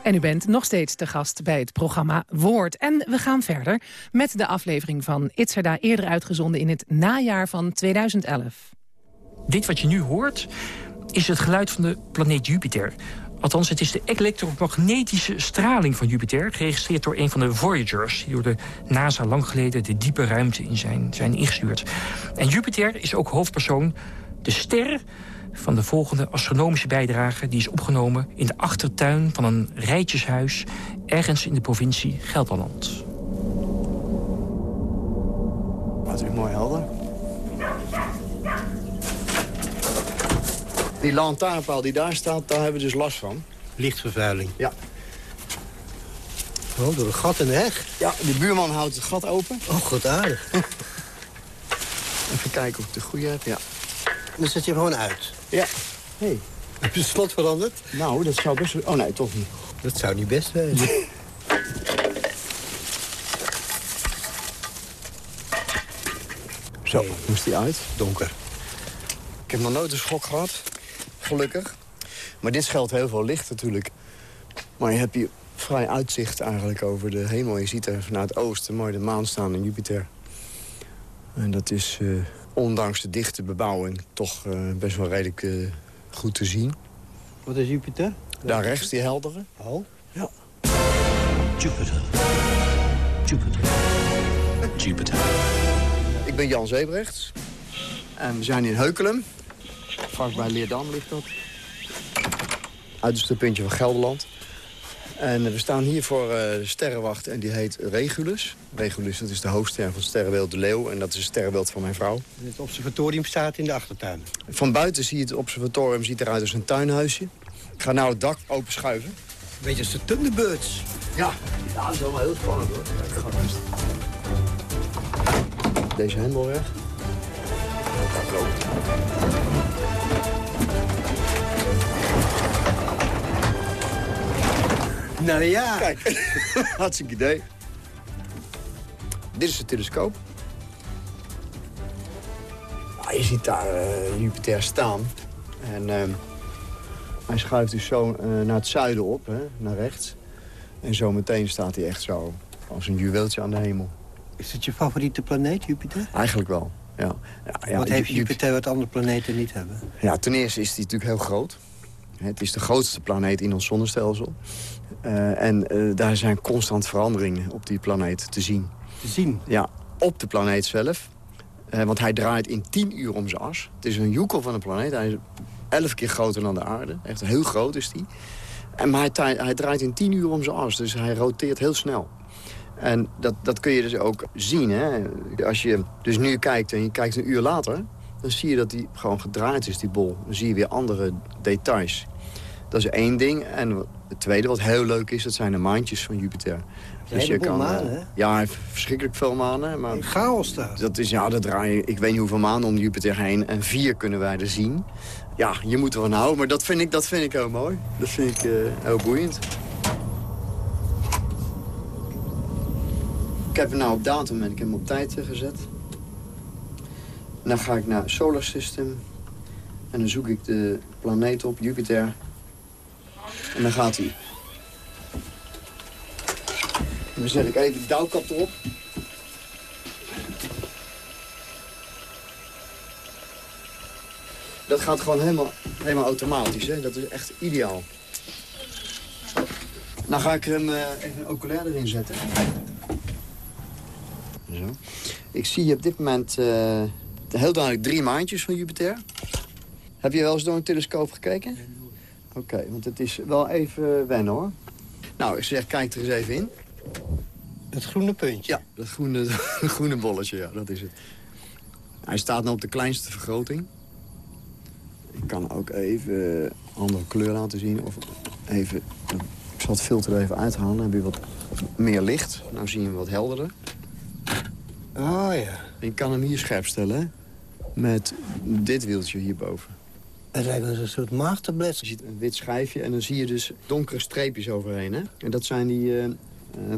En u bent nog steeds de gast bij het programma Woord. En we gaan verder met de aflevering van Itzerda... eerder uitgezonden in het najaar van 2011. Dit wat je nu hoort is het geluid van de planeet Jupiter. Althans, het is de elektromagnetische straling van Jupiter... geregistreerd door een van de Voyagers... die door de NASA lang geleden de diepe ruimte in zijn, zijn ingestuurd. En Jupiter is ook hoofdpersoon, de ster van de volgende astronomische bijdrage... die is opgenomen in de achtertuin van een rijtjeshuis... ergens in de provincie Gelderland. Wat is mooi helder. Die lantaarnpaal die daar staat, daar hebben we dus last van. Lichtvervuiling. Ja. Oh, door een gat in de heg. Ja, de buurman houdt het gat open. Oh, goed aardig. Even kijken of ik de goede heb, ja. Dan zet je hem gewoon uit. Ja. Hey. Heb je het slot veranderd? Nou, dat zou best... Oh nee, toch niet. Dat zou niet best wezen. Zo, moest die uit. Donker. Ik heb nog nooit een schok gehad. Gelukkig. Maar dit scheelt heel veel licht natuurlijk. Maar je hebt hier vrij uitzicht eigenlijk over de hemel. Je ziet er vanuit het oosten mooi de maan staan en Jupiter. En dat is, eh, ondanks de dichte bebouwing, toch eh, best wel redelijk eh, goed te zien. Wat is Jupiter? Daar rechts, die heldere. Oh. Ja. Jupiter. Jupiter. Jupiter. Ik ben Jan Zebrechts. En we zijn in Heukelum. Vlakbij Leerdam ligt dat. Uiterste puntje van Gelderland. En we staan hier voor eh, de sterrenwacht en die heet Regulus. Regulus, dat is de hoofdster van het sterrenbeeld De Leeuw. En dat is het sterrenbeeld van mijn vrouw. Het observatorium staat in de achtertuin. Van buiten zie je het observatorium ziet eruit als een tuinhuisje. Ik ga nou het dak open schuiven. Beetje als de Thunderbirds. Ja. ja, dat is wel heel spannend hoor. Deze hendel weg. Nou ja. Kijk, hartstikke idee. Dit is de telescoop. Ah, je ziet daar eh, Jupiter staan. En ehm, hij schuift dus zo eh, naar het zuiden op, hè, naar rechts. En zo meteen staat hij echt zo als een juweeltje aan de hemel. Is het je favoriete planeet, Jupiter? Eigenlijk wel, ja. ja, ja wat heeft Ju- Jupiter wat andere planeten niet hebben? Ja, ten eerste is die natuurlijk heel groot. Het is de grootste planeet in ons zonnestelsel. Eh, en eh, daar zijn constant veranderingen op die planeet te zien. Te zien? Ja, op de planeet zelf. Eh, want hij draait in 10 uur om zijn as. Het is een joekel van een planeet. Hij is 11 keer groter dan de aarde. Echt heel groot is die. En, maar hij, hij draait in 10 uur om zijn as. Dus hij roteert heel snel. En dat, dat kun je dus ook zien. Hè? Als je dus nu kijkt en je kijkt een uur later... dan zie je dat die gewoon gedraaid is, die bol. Dan zie je weer andere details. Dat is één ding. En het tweede wat heel leuk is, dat zijn de maantjes van Jupiter. Een heleboel eh, manen, hè? Ja, hij heeft verschrikkelijk veel manen. Maar chaos daar. Dat is, ja, dat draaien, ik weet niet hoeveel maanden om Jupiter heen. En vier kunnen wij er zien. Ja, je moet er van houden, maar dat vind ik, dat vind ik heel mooi. Dat vind ik eh, heel boeiend. Ik heb hem nou op datum en ik heb hem op tijd eh, gezet. Dan ga ik naar Solar System. En dan zoek ik de planeet op, Jupiter. En dan gaat hij. Dan zet ik even de dauwkap erop. Dat gaat gewoon helemaal, helemaal automatisch. Hè? Dat is echt ideaal. Dan ga ik hem eh, even een oculair erin zetten. Zo. Ik zie op dit moment eh, heel duidelijk drie maandjes van Jupiter. Heb je wel eens door een telescoop gekeken? Oké, want het is wel even wennen hoor. Nou, ik zeg, kijk er eens even in. Het groene puntje? Ja, dat groene, groene bolletje, ja, dat is het. Hij staat nu op de kleinste vergroting. Ik kan ook even een andere kleur laten zien. Of even, ik zal het filter er even uithalen. Dan heb je wat meer licht. Nou zie je hem wat helderder. Oh ja. Je kan hem hier scherp stellen, hè? Met dit wieltje hierboven. Het lijkt wel een soort maagtablet. Je ziet een wit schijfje en dan zie je dus donkere streepjes overheen, hè? En dat zijn die eh, eh,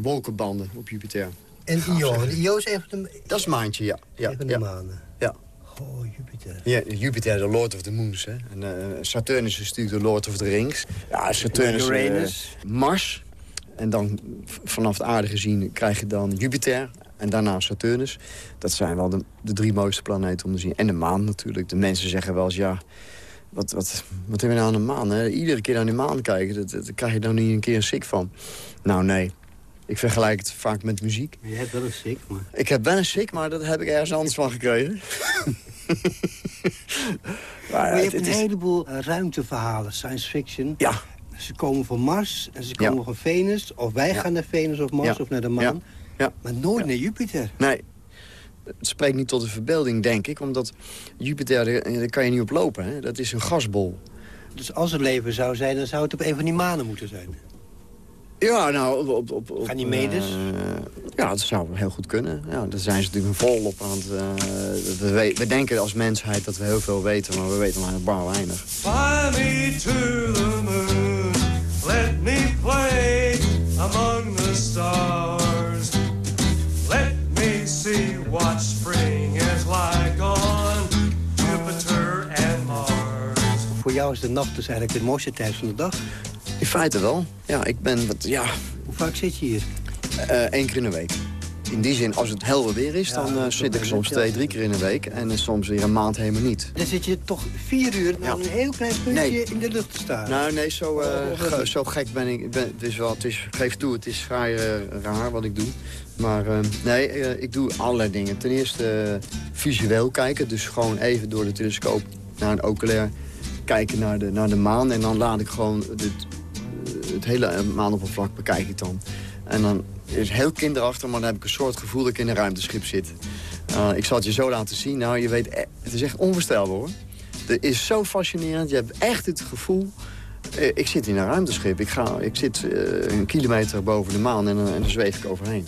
wolkenbanden op Jupiter. En Io, Io is even de, Dat is maantje, ja. ja even de ja. manen. Ja. Oh, Jupiter. Ja, Jupiter, de Lord of the Moons. Hè? En, eh, Saturnus is natuurlijk de Lord of the Rings. Ja, Saturnus, Uranus. Mars. En dan vanaf de aarde gezien krijg je dan Jupiter. En daarna Saturnus. Dat zijn wel de, de drie mooiste planeten om te zien. En de maan natuurlijk. De mensen zeggen wel eens, ja... Wat, wat, wat hebben we nou aan de maan? Hè? Iedere keer naar die maan kijken, dat, dat, daar krijg je dan niet een keer een sick van. Nou, nee. Ik vergelijk het vaak met muziek. Je hebt wel een sick, maar... Ik heb wel een sick, maar dat heb ik ergens anders van gekregen. Maar je hebt een is- heleboel eh, ruimteverhalen, science fiction. Ja. Ze komen van Mars en ze Ja. komen van Venus. Of wij gaan naar Venus of Mars Ja. of naar de maan. Ja. Maar nooit naar Jupiter. Nee. Het spreekt niet tot de verbeelding, denk ik. Omdat Jupiter, daar, kan je niet op lopen. Hè? Dat is een gasbol. Dus als er leven zou zijn, dan zou het op een van die manen moeten zijn. Ja, nou, op... op, op Ganymedes? eh, ja, dat zou heel goed kunnen. Ja, daar zijn ze natuurlijk volop aan het... eh, we, we- we denken als mensheid dat we heel veel weten, maar we weten maar bar weinig. Fly me to the moon. Let me play among the stars. See what spring is like on Jupiter and Mars. Voor jou is de nacht dus eigenlijk de mooiste tijd van de dag. In feite wel. Ja, ik ben... Wat, ja, Hoe vaak zit je hier? Eén keer in de week. In die zin, als het helder weer is, Ja, dan eh, zit ik soms twee, drie keer in de week. En eh, soms weer een maand helemaal niet. Dan zit je toch vier uur naar een heel klein puntje Nee. in de lucht te staan. Nou, nee, zo, eh, Oh, ge- zo gek ben ik. Ben, het is wel, het is, geef toe, het is vrij eh, raar wat ik doe. Maar eh, nee, eh, ik doe allerlei dingen. Ten eerste eh, visueel kijken. Dus gewoon even door de telescoop naar een oculair kijken naar de, naar de maan. En dan laat ik gewoon het, hele maanoppervlak bekijk ik dan. En dan is heel kinderachtig, maar dan heb ik een soort gevoel dat ik in een ruimteschip zit. Ik zal het je zo laten zien. Nou, je weet, e- het is echt onvoorstelbaar hoor. Het is zo fascinerend. Je hebt echt het gevoel... eh, ik zit in een ruimteschip. Ik, ga, ik zit eh, een kilometer boven de maan en, dan- en zweef ik overheen.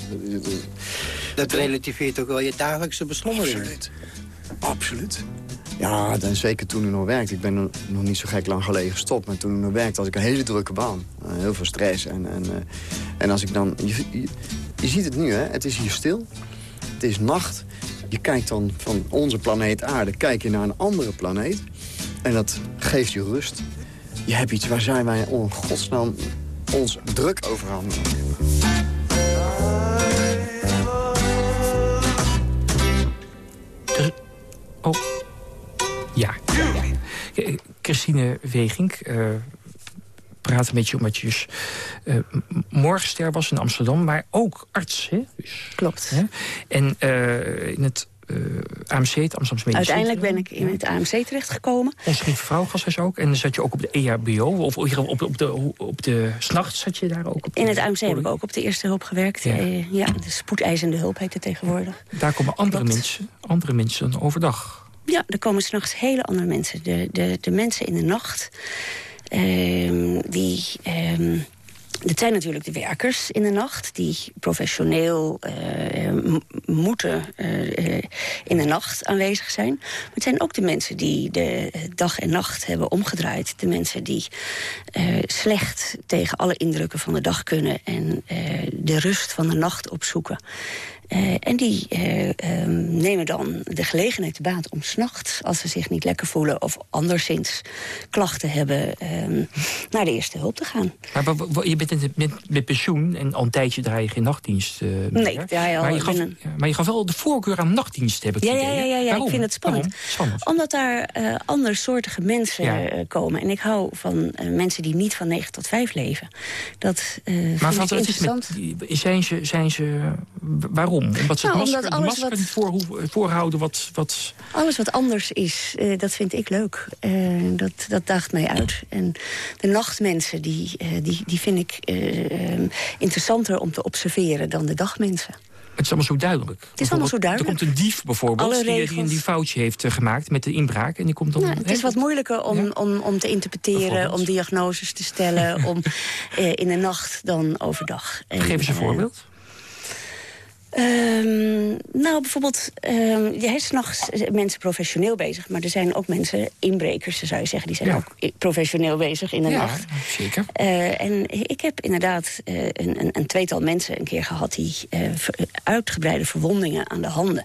Dat- relativeert ook wel je dagelijkse beslommeringen. Absoluut. Absoluut. Ja, dan zeker toen ik nog werkte. Ik ben nog- niet zo gek lang geleden gestopt. Maar toen ik nog werkte had ik een hele drukke baan. Eh, heel veel stress. En, en, eh, en als ik dan... Je, je, je ziet het nu, hè. Het is hier stil. Het is nacht. Je kijkt dan van onze planeet aarde... kijk je naar een andere planeet. En dat geeft je rust. Je hebt iets, waar zijn wij in godsnaam ons druk over aan het maken? Oh. Ja. Eh, Christine Wegink uh, praat met je omdat je dus uh, morgenster was in Amsterdam, maar ook arts. Hè? Dus, Klopt. Hè? En uh, in het AMC, het Amsterdamse Medisch Uiteindelijk ben ik in het AMC terechtgekomen. Ons ging vrouwengasthuis ook. En zat je ook op de EHBO, of op, op, de, op de s'nachts zat je daar ook? Op in het AMC heb ik ook op de eerste hulp gewerkt. Ja, uh, ja de spoedeisende hulp heet het tegenwoordig. Daar komen andere mensen, andere mensen overdag. Ja, er komen s'nachts hele andere mensen. De, de, de mensen in de nacht, uh, die... Uh, dit zijn natuurlijk de werkers in de nacht... die professioneel uh, moeten uh, in de nacht aanwezig zijn. Maar het zijn ook de mensen die de dag en nacht hebben omgedraaid. De mensen die slecht tegen alle indrukken van de dag kunnen... en de rust van de nacht opzoeken. Uh, en die uh, um, nemen dan de gelegenheid te baat om s'nachts... als ze zich niet lekker voelen of anderszins klachten hebben... Um, naar de eerste hulp te gaan. Maar je bent met, met pensioen en al een tijdje draai je geen nachtdienst uh, meer. Nee, ja, al, maar, je gaf, een... maar je gaf wel de voorkeur aan nachtdienst, heb ik ja, ja, ja, ja, ik vind het spannend. Omdat daar andersoortige mensen ja. komen. En ik hou van mensen die niet van 9 tot 5 leven. Dat maar vind ik interessant. Met, zijn, ze, zijn ze... Waarom? Omdat ze nou, het masker, omdat alles masker wat, niet voor, voorhouden wat, wat... Alles wat anders is, uh, dat vind ik leuk. Uh, dat, dat daagt mij uit. En de nachtmensen, die, uh, die, die vind ik interessanter om te observeren dan de dagmensen. Het is allemaal zo duidelijk. Het is allemaal zo duidelijk. Er komt een dief bijvoorbeeld die, die, een die foutje heeft gemaakt met de inbraak. En die komt dan, nou, het is wat moeilijker om, ja. om, om te interpreteren, om diagnoses te stellen... om in de nacht dan overdag. Geef eens een voorbeeld. Um, nou, bijvoorbeeld, um, je hebt s'nachts mensen professioneel bezig... maar er zijn ook mensen, inbrekers zou je zeggen... die zijn Ja. ook professioneel bezig in de Ja, nacht. zeker. Uh, en ik heb inderdaad uh, een, een, een tweetal mensen een keer gehad... die uh, uitgebreide verwondingen aan de handen.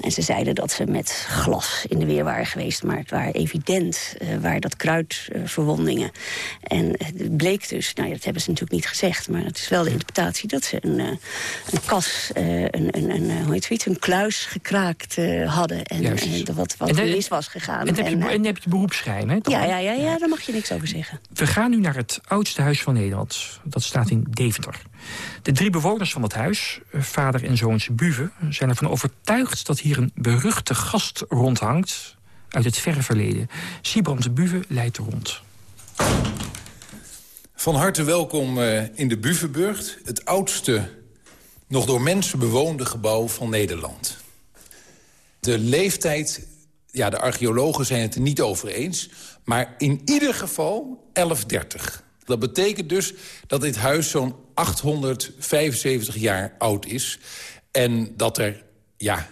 En ze zeiden dat ze met glas in de weer waren geweest... maar het waren evident, waren dat kruidverwondingen. en het bleek dus, nou ja, dat hebben ze natuurlijk niet gezegd... maar het is wel de interpretatie dat ze een, een kas, een, een, een, uh, hoe heet zoiets, een kluis gekraakt uh, hadden. En, en er wat, wat En de- mis was gegaan. En dan heb je, eh, en dan heb je beroepsgeheim, hè? toch? ja, ja, ja, ja, daar mag je niks over zeggen. We gaan nu naar het oudste huis van Nederland. Dat staat in Deventer. De drie bewoners van het huis, eh, vader en zoons Buven... zijn ervan overtuigd dat hier een beruchte gast rondhangt... uit het verre verleden. Siebrand de Buven leidt er rond. Van harte welkom eh, in de Buvenburgt, het oudste nog door mensen bewoonde gebouw van Nederland. De leeftijd, ja, de archeologen zijn het er niet over eens... maar in ieder geval 1130. Dat betekent dus dat dit huis zo'n 875 jaar oud is... en dat er, ja,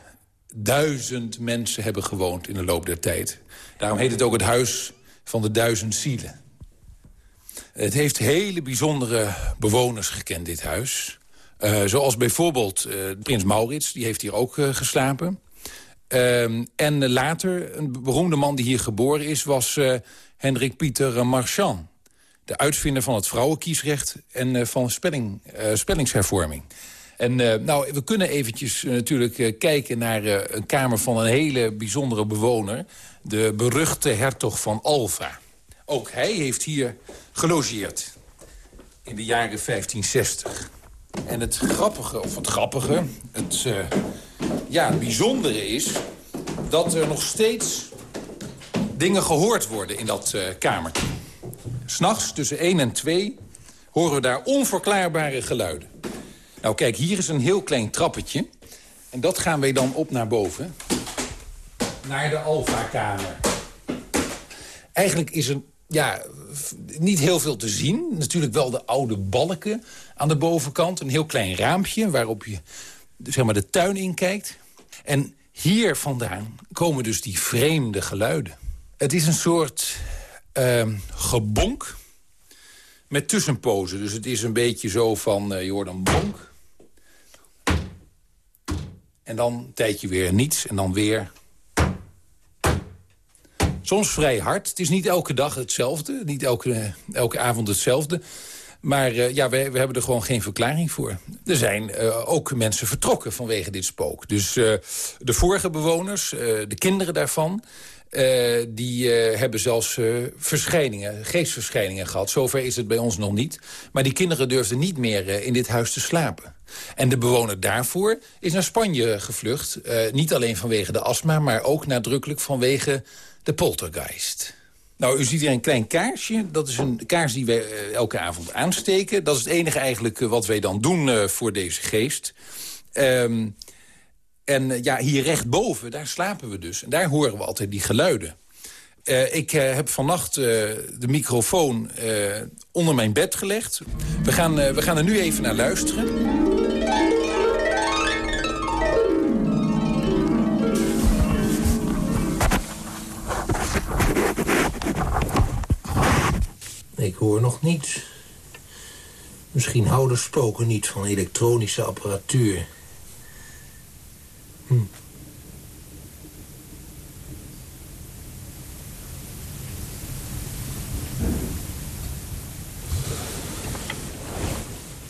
duizend mensen hebben gewoond in de loop der tijd. Daarom heet het ook het huis van de duizend zielen. Het heeft hele bijzondere bewoners gekend, dit huis. Uh, zoals bijvoorbeeld uh, prins Maurits, die heeft hier ook uh, geslapen. Um, en later, een beroemde man die hier geboren is... was Hendrik Pieter Marchand. De uitvinder van het vrouwenkiesrecht en van spelling, spellingshervorming. En nou, we kunnen eventjes natuurlijk kijken naar een kamer van een hele bijzondere bewoner. De beruchte hertog van Alva. Ook hij heeft hier gelogeerd in de jaren 1560. En het grappige, of het grappige, het, uh, ja, bijzondere is... dat er nog steeds dingen gehoord worden in dat uh, kamertje. S'nachts tussen 1 en 2 horen we daar onverklaarbare geluiden. Nou kijk, hier is een heel klein trappetje. En dat gaan wij dan op naar boven. Naar de Alfa-kamer. Eigenlijk is er ja, niet heel veel te zien. Natuurlijk wel de oude balken aan de bovenkant. Een heel klein raampje waarop je zeg maar, de tuin inkijkt. En hier vandaan komen dus die vreemde geluiden. Het is een soort ehm, gebonk met tussenpozen. Dus het is een beetje zo van, eh, je hoort een bonk. En dan een tijdje weer niets en dan weer. Soms vrij hard. Het is niet elke dag hetzelfde. Niet elke, elke avond hetzelfde. Maar eh, ja, we, we hebben er gewoon geen verklaring voor. Er zijn eh, ook mensen vertrokken vanwege dit spook. Dus eh, de vorige bewoners, de kinderen daarvan... die hebben zelfs verschijningen, geestverschijningen gehad. Zover is het bij ons nog niet. Maar die kinderen durfden niet meer in dit huis te slapen. En de bewoner daarvoor is naar Spanje gevlucht. Niet alleen vanwege de astma, maar ook nadrukkelijk vanwege de poltergeist. Nou, u ziet hier een klein kaarsje. Dat is een kaars die wij eh, elke avond aansteken. Dat is het enige eigenlijk eh, wat wij dan doen eh, voor deze geest. Ehm, en ja, hier rechtboven, daar slapen we dus. En daar horen we altijd die geluiden. Ik heb vannacht de microfoon onder mijn bed gelegd. We gaan, we gaan er nu even naar luisteren. Hoor nog niets. Misschien houden spoken niet van elektronische apparatuur. Hm.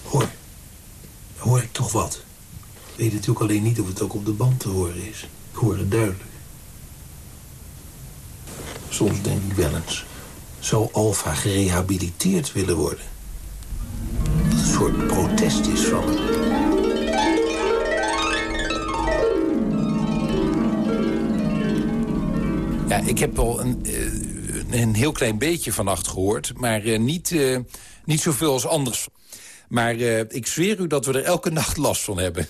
Hoor. Hoor ik toch wat? Ik weet natuurlijk alleen niet of het ook op de band te horen is. Ik hoor het duidelijk. Soms denk ik wel eens... zou Alfa gerehabiliteerd willen worden? Een soort protest is van. Ja, ik heb al een, eh, een heel klein beetje vannacht gehoord. Maar eh, niet, eh, niet zoveel als anders. Maar ik zweer u dat we er elke nacht last van hebben.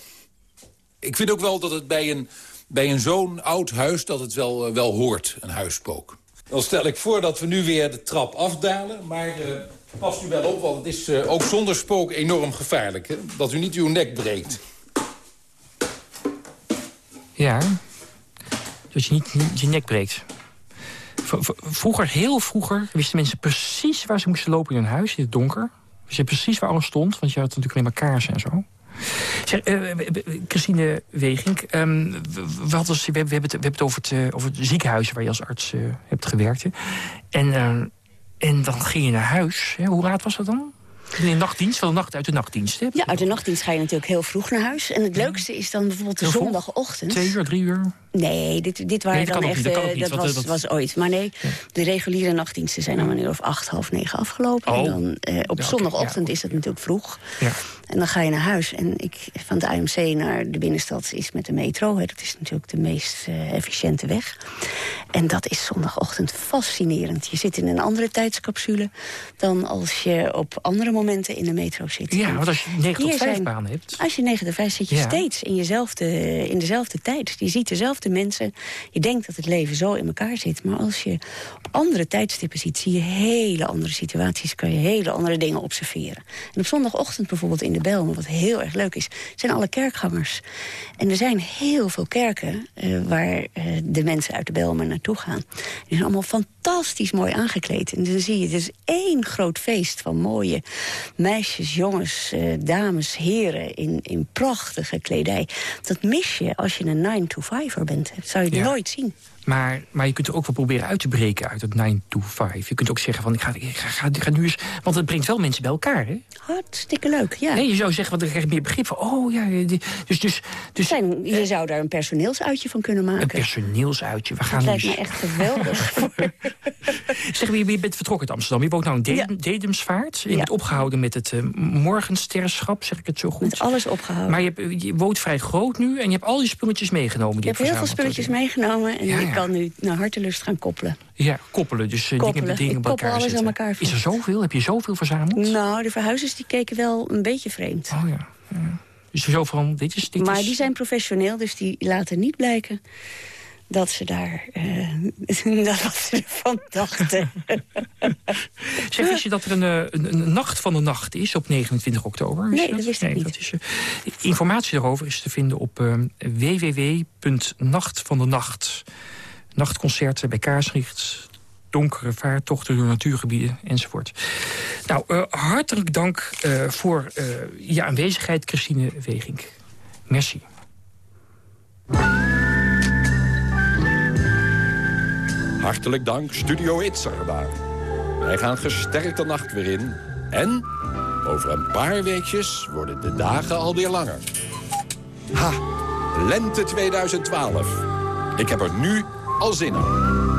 Ik vind ook wel dat het bij een, bij een zo'n oud huis... dat het wel, wel hoort, een huisspook. Dan stel ik voor dat we nu weer de trap afdalen. Maar eh pas u wel op, want het is eh, ook zonder spook enorm gevaarlijk. Hè? Dat u niet uw nek breekt. Ja, dat je niet je nek breekt. Vroeger, heel vroeger, wisten mensen precies waar ze moesten lopen in hun huis, in het donker. Ze precies waar alles stond, want je had natuurlijk alleen maar kaarsen en zo. Zeg, we- Christine Wegink, ehm, we, we hadden, we, we hebben het, we hebben het over het, eh, over het ziekenhuis waar je als arts eh, hebt gewerkt. hè. En, en dan ging je naar huis. Hè. Hoe laat was dat dan? In de nachtdienst, van de nacht uit de nachtdienst. Hè? Ja, uit de nachtdienst ga je natuurlijk heel vroeg naar huis. En het leukste is dan bijvoorbeeld de zondagochtend. Twee uur, drie uur? Nee, dit, dit waren Nee, dan echt... niet, dat eh, niet, dat was, eh, was ooit. Maar nee, de reguliere nachtdiensten zijn om een uur of acht, half negen afgelopen. Oh. En dan, eh, op Ja, zondagochtend is dat natuurlijk vroeg. Ja. En dan ga je naar huis. En ik, van de AMC naar de binnenstad is met de metro. Hè. Dat is natuurlijk de meest eh, efficiënte weg. En dat is zondagochtend fascinerend. Je zit in een andere tijdscapsule... dan als je op andere momenten in de metro zit. Ja, want als je 9 tot hier 5 zijn- baan hebt... Als je 9 tot 5 zit je steeds in, jezelfde, in dezelfde tijd. Je ziet dezelfde mensen. Je denkt dat het leven zo in elkaar zit. Maar als je op andere tijdstippen ziet... zie je hele andere situaties. Kan je hele andere dingen observeren. En op zondagochtend bijvoorbeeld in de Belmen... wat heel erg leuk is, zijn alle kerkgangers. En er zijn heel veel kerken... eh, waar eh, de mensen uit de Belmen naartoe gaan. Die zijn allemaal fantastisch mooi aangekleed. En dan zie je dus één groot feest van mooie meisjes, jongens, eh, dames, heren... In, in prachtige kledij. Dat mis je als je een 9-to-5er bent. Dat zou je Ja. nooit zien. Maar, maar je kunt er ook wel proberen uit te breken uit het 9 to 5. Je kunt ook zeggen van, ik ga, ik ga, ga, ik ga nu eens... Want het brengt wel mensen bij elkaar, hè? Hartstikke leuk, ja. Nee, je zou zeggen, want dan krijg je meer begrip van... Oh ja, dus... dus, dus Zijn, je zou daar een personeelsuitje van kunnen maken. een personeelsuitje. We gaan Dat nu lijkt me echt geweldig. Zeg, je, je bent vertrokken uit Amsterdam. Je woont nou in Dedem, Dedemsvaart. Je Ja. bent opgehouden met het eh, morgensterrenschap, zeg ik het zo goed. Met alles opgehouden. Maar je, hebt- je woont vrij groot nu en je hebt al die spulletjes meegenomen. Ik Die heb heel veel spulletjes meegenomen. En Ja, ik kan nu naar hartelust gaan koppelen. Ja, koppelen. Dus eh, Koppelen. dingen, dingen Ik bij elkaar alles aan zetten. elkaar Is er zoveel? Heb je zoveel verzameld? Nou, de verhuizers die keken wel een beetje vreemd. Oh ja. ja. Dus zo van, dit is... Dit maar is, die zijn professioneel, dus die laten niet blijken dat ze daar eh, dat wat ze ervan dachten. Zeg, wist je dat er een, eh, een, een nacht van de nacht is op 29 oktober? Nee, dat wist ik niet. Dat is, eh, informatie daarover is te vinden op eh, www.nachtvandenacht. Nachtconcerten bij kaarslicht, donkere vaartochten door natuurgebieden enzovoort. Nou, eh, hartelijk dank eh, voor eh, je aanwezigheid, Christine Weging. Merci. Hartelijk dank Studio Itzerda. Wij gaan gesterkt de nacht weer in. En over een paar weekjes worden de dagen alweer langer. Ha, lente 2012. Ik heb er nu al zin in.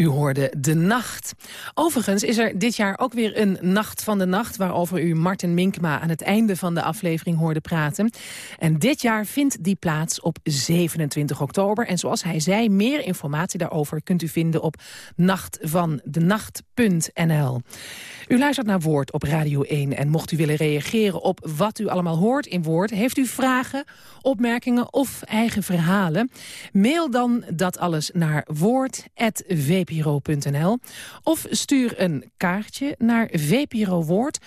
U hoorde De Nacht. Overigens is er dit jaar ook weer een Nacht van de Nacht... waarover u Martin Minkma aan het einde van de aflevering hoorde praten. En dit jaar vindt die plaats op 27 oktober. En zoals hij zei, meer informatie daarover kunt u vinden op nachtvandenacht.nl. U luistert naar Woord op Radio 1 en mocht u willen reageren op wat u allemaal hoort in Woord... heeft u vragen, opmerkingen of eigen verhalen... mail dan dat alles naar woord.vpro.nl of stuur een kaartje naar VPRO Woord...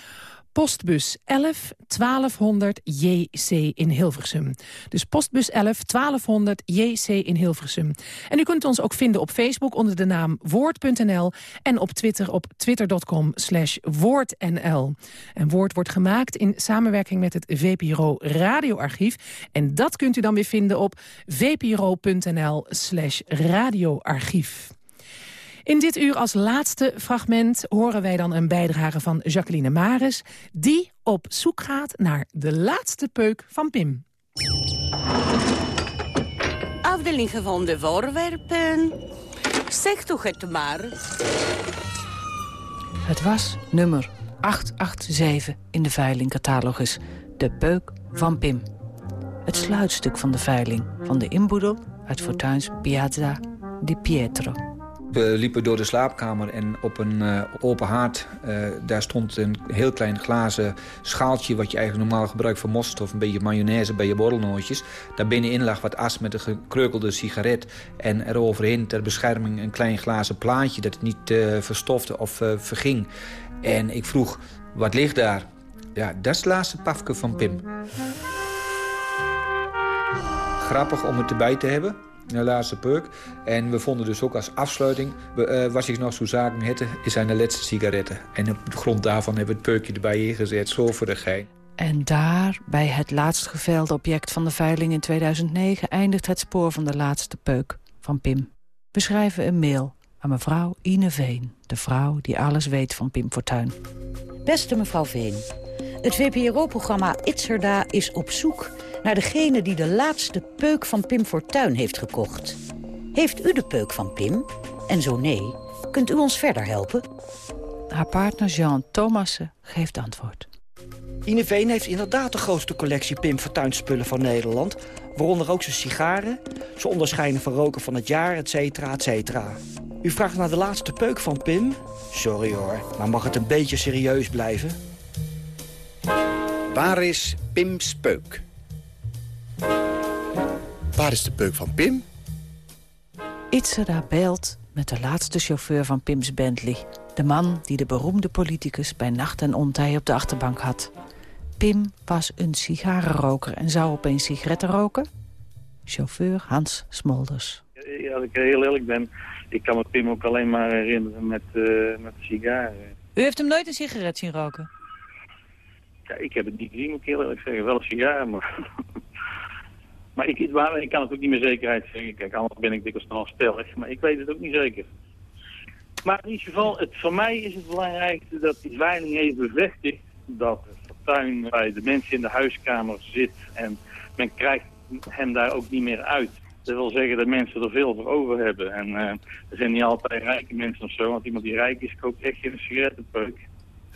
Postbus 11 1200 JC in Hilversum. Dus postbus 11 1200 JC in Hilversum. En u kunt ons ook vinden op Facebook onder de naam Woord.nl... en op Twitter op twitter.com slash woordnl. En Woord wordt gemaakt in samenwerking met het VPRO Radioarchief. En dat kunt u dan weer vinden op vpro.nl slash radioarchief. In dit uur als laatste fragment horen wij dan een bijdrage van Jacqueline Maris... die op zoek gaat naar de laatste peuk van Pim. Afdeling gevonden voorwerpen. Zeg toch het maar. Het was nummer 887 in de veilingcatalogus. De peuk van Pim. Het sluitstuk van de veiling van de inboedel uit Fortuins Piazza di Pietro. We liepen door de slaapkamer en op een eh, open haard... eh, daar stond een heel klein glazen schaaltje... wat je eigenlijk normaal gebruikt voor mosterd of een beetje mayonaise bij je borrelnootjes. Daar binnenin lag wat as met een gekreukelde sigaret. En eroverheen ter bescherming een klein glazen plaatje... dat het niet eh, verstofte of verging. En ik vroeg, wat ligt daar? Ja, dat is het laatste pafke van Pim. Grappig om het erbij te hebben. De laatste peuk. En we vonden dus ook als afsluiting... eh, was ik nog zo zaken hette, zijn de laatste sigaretten. En op de grond daarvan hebben we het peukje erbij ingezet. Zo voor de gein. En daar, bij het laatst gevelde object van de veiling in 2009... eindigt het spoor van de laatste peuk van Pim. We schrijven een mail aan mevrouw Ine Veen. De vrouw die alles weet van Pim Fortuyn. Beste mevrouw Veen, het VPRO-programma Itzerda is op zoek naar degene die de laatste peuk van Pim Fortuyn heeft gekocht. Heeft u de peuk van Pim? En zo nee, kunt u ons verder helpen? Haar partner Jean Thomassen geeft antwoord. Ine Veen heeft inderdaad de grootste collectie Pim Fortuyn spullen van Nederland. Waaronder ook zijn sigaren, zijn onderscheiden van roken van het jaar, et cetera, et cetera. U vraagt naar de laatste peuk van Pim? Sorry hoor, maar mag het een beetje serieus blijven? Waar is Pim's peuk? Waar is de peuk van Pim? Itzada belt met de laatste chauffeur van Pims Bentley. De man die de beroemde politicus bij nacht en ontij op de achterbank had. Pim was een sigarenroker en zou opeens sigaretten roken? Chauffeur Hans Smolders. Ja, Als ik heel eerlijk ben, ik kan me Pim ook alleen maar herinneren met, eh met de sigaren. U heeft hem nooit een sigaret zien roken? Ja, ik heb het niet gezien, moet ik heel eerlijk zeggen. Wel een sigaar, maar... maar ik, maar ik kan het ook niet met zekerheid zeggen. Kijk, anders ben ik dikwijls nog stellig, maar ik weet het ook niet zeker. Maar in ieder geval, het, voor mij is het belangrijkste dat die veiling heeft bevestigd dat Fortuyn bij de mensen in de huiskamer zit en men krijgt hem daar ook niet meer uit. Dat wil zeggen dat mensen er veel voor over hebben. En eh, er zijn niet altijd rijke mensen of zo, want iemand die rijk is koopt echt geen sigarettenpeuk.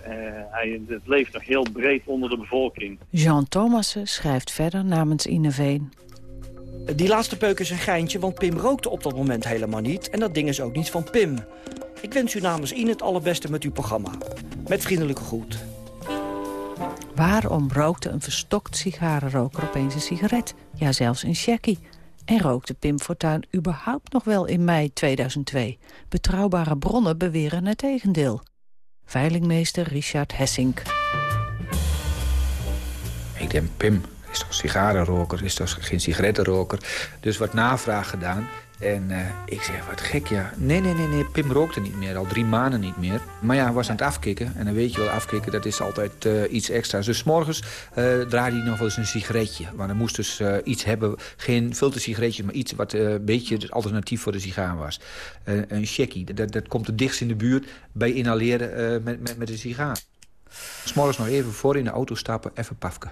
Eh, hij, het leeft nog heel breed onder de bevolking. Jean Thomassen schrijft verder namens Ine Veen. Die laatste peuk is een geintje, want Pim rookte op dat moment helemaal niet. En dat ding is ook niet van Pim. Ik wens u namens Ine het allerbeste met uw programma. Met vriendelijke groet. Waarom rookte een verstokt sigarenroker opeens een sigaret? Ja, zelfs een checkie. En rookte Pim Fortuyn überhaupt nog wel in mei 2002? Betrouwbare bronnen beweren het tegendeel. Veilingmeester Richard Hessink. Ik denk, Pim is toch sigarenroker, is toch geen sigarettenroker. Dus wat navraag gedaan. En eh, ik zeg, wat gek, ja. Nee, nee, nee, nee, Pim rookte niet meer, al drie maanden niet meer. Maar ja, hij was aan het afkicken. En dan weet je wel, afkicken, dat is altijd eh, iets extra's. Dus morgens uh, draaide hij nog wel eens een sigaretje. Maar dan moest dus iets hebben, geen filtersigaretje... maar iets wat een beetje het alternatief voor de sigaar was. een checkie, dat, dat komt het dichtst in de buurt bij inhaleren met, met, met een sigaar. S'morgens nog even voor in de auto stappen, even pafken.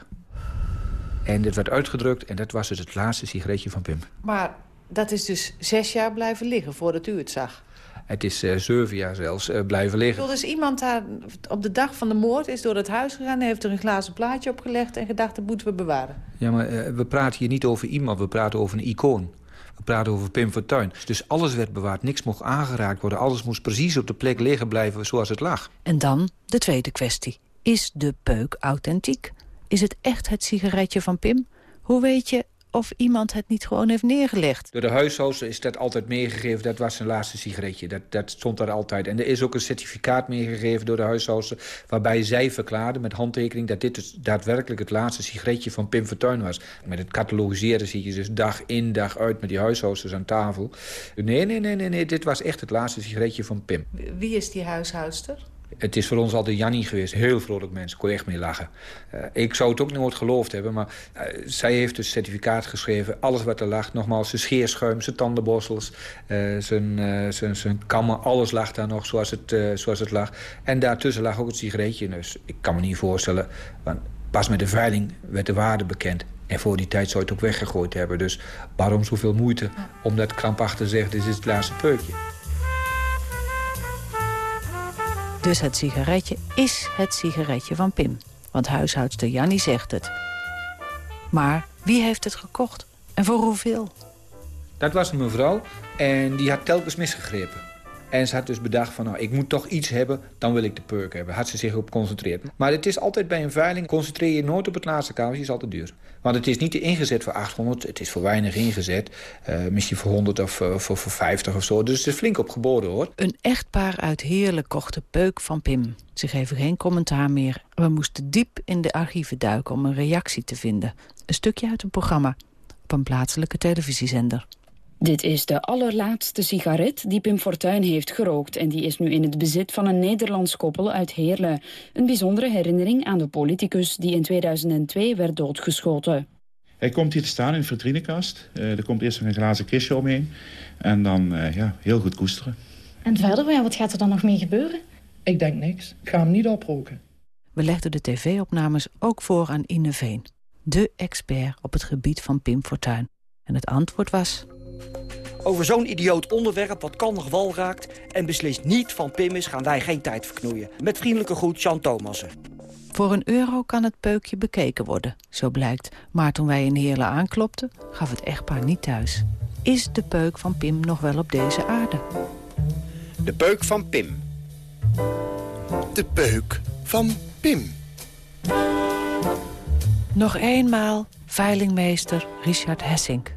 En dit werd uitgedrukt en dat was dus het laatste sigaretje van Pim. Maar dat is dus zes jaar blijven liggen voordat u het zag? Het is uh, zeven jaar zelfs uh, blijven liggen. Dus iemand daar op de dag van de moord is door het huis gegaan... heeft er een glazen plaatje opgelegd en gedacht, dat moeten we bewaren. Ja, maar uh, we praten hier niet over iemand, we praten over een icoon. We praten over Pim Fortuyn. Dus alles werd bewaard, niks mocht aangeraakt worden. Alles moest precies op de plek liggen blijven zoals het lag. En dan de tweede kwestie. Is de peuk authentiek? Is het echt het sigaretje van Pim? Hoe weet je of iemand het niet gewoon heeft neergelegd? Door de huishoudster is dat altijd meegegeven. Dat was zijn laatste sigaretje. Dat, dat stond daar altijd. En er is ook een certificaat meegegeven door de huishoudster... waarbij zij verklaarde met handtekening... dat dit dus daadwerkelijk het laatste sigaretje van Pim Fortuyn was. Met het catalogiseren zie je dus dag in, dag uit... met die huishoudsters aan tafel. Nee, nee, nee, nee, nee. Dit was echt het laatste sigaretje van Pim. Wie is die huishoudster? Het is voor ons altijd Jannie geweest. Heel vrolijk mensen, kon echt mee lachen. Uh, ik zou het ook nooit geloofd hebben, maar uh, zij heeft dus certificaat geschreven. Alles wat er lag, nogmaals, zijn scheerschuim, zijn tandenborstels, uh, zijn, zijn, zijn kammen. Alles lag daar nog zoals het, zoals het lag. En daartussen lag ook het sigaretje. Dus ik kan me niet voorstellen, want pas met de veiling werd de waarde bekend. En voor die tijd zou het ook weggegooid hebben. Dus waarom zoveel moeite om dat krampachtig te zeggen... dit is het laatste peukje. Dus het sigaretje is het sigaretje van Pim. Want huishoudster Jannie zegt het. Maar wie heeft het gekocht? En voor hoeveel? Dat was een mevrouw en die had telkens misgegrepen. En ze had dus bedacht van, nou, ik moet toch iets hebben, dan wil ik de perk hebben. Had ze zich op geconcentreerd. Maar het is altijd bij een veiling, concentreer je nooit op het laatste kamertje, is altijd duur. Want het is niet ingezet voor 800, het is voor weinig ingezet. Uh, misschien voor 100 of uh, voor, voor 50 of zo. Dus het is flink opgeboden hoor. Een echtpaar uit Heerlijk kocht de peuk van Pim. Ze geven geen commentaar meer. We moesten diep in de archieven duiken om een reactie te vinden. Een stukje uit een programma op een plaatselijke televisiezender. Dit is de allerlaatste sigaret die Pim Fortuyn heeft gerookt... en die is nu in het bezit van een Nederlands koppel uit Heerlen. Een bijzondere herinnering aan de politicus die in 2002 werd doodgeschoten. Hij komt hier te staan in de vitrinekast. Uh, er komt eerst een glazen kistje omheen. En dan uh, ja, heel goed koesteren. En verder, ja, wat gaat er dan nog mee gebeuren? Ik denk niks. Ik ga hem niet oproken. We legden de tv-opnames ook voor aan Ine Veen. De expert op het gebied van Pim Fortuyn. En het antwoord was... Over zo'n idioot onderwerp wat kan nog wal raakt... en beslist niet van Pim is, gaan wij geen tijd verknoeien. Met vriendelijke groet, Jan Thomassen. Voor een euro kan het peukje bekeken worden, zo blijkt. Maar toen wij in Heerlen aanklopten, gaf het echtpaar niet thuis. Is de peuk van Pim nog wel op deze aarde? De peuk van Pim. De peuk van Pim. Nog eenmaal veilingmeester Richard Hessink.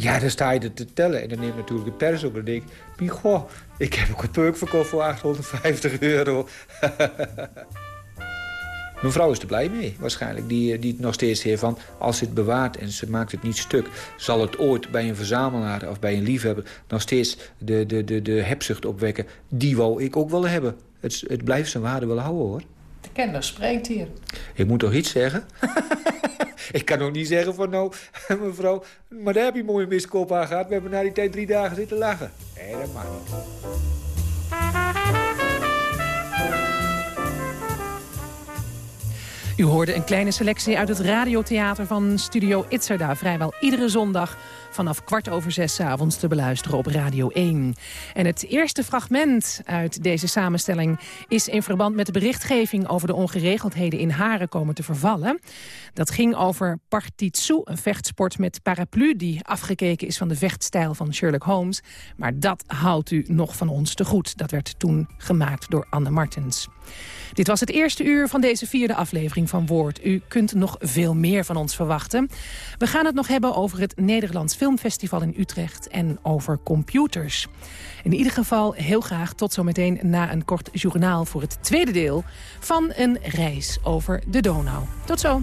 Ja, dan sta je er te tellen. En dan neemt natuurlijk de pers op. En denk ik, goh, ik heb ook een peuk verkocht voor 850 euro. Mijn vrouw is er blij mee, waarschijnlijk. Die, die het nog steeds heeft van, als ze het bewaart en ze maakt het niet stuk... zal het ooit bij een verzamelaar of bij een liefhebber... nog steeds de, de, de, de hebzucht opwekken. Die wou ik ook wel hebben. Het, het blijft zijn waarde wel houden, hoor. De kenner spreekt hier. Ik moet toch iets zeggen? ik kan ook niet zeggen van nou, mevrouw... maar daar heb je mooie miskoop aan gehad. We hebben na die tijd drie dagen zitten lachen. Nee, dat mag niet. U hoorde een kleine selectie uit het radiotheater van Studio Itzerda... vrijwel iedere zondag vanaf kwart over zes avonds te beluisteren op Radio 1. En het eerste fragment uit deze samenstelling is in verband met de berichtgeving over de ongeregeldheden in Haren komen te vervallen. Dat ging over partitsu, een vechtsport met paraplu die afgekeken is van de vechtstijl van Sherlock Holmes. Maar dat houdt u nog van ons te goed. Dat werd toen gemaakt door Anne Martens. Dit was het eerste uur van deze vierde aflevering van Woord. U kunt nog veel meer van ons verwachten. We gaan het nog hebben over het Nederlands Filmfestival in Utrecht... en over computers. In ieder geval heel graag tot zometeen na een kort journaal... voor het tweede deel van een reis over de Donau. Tot zo.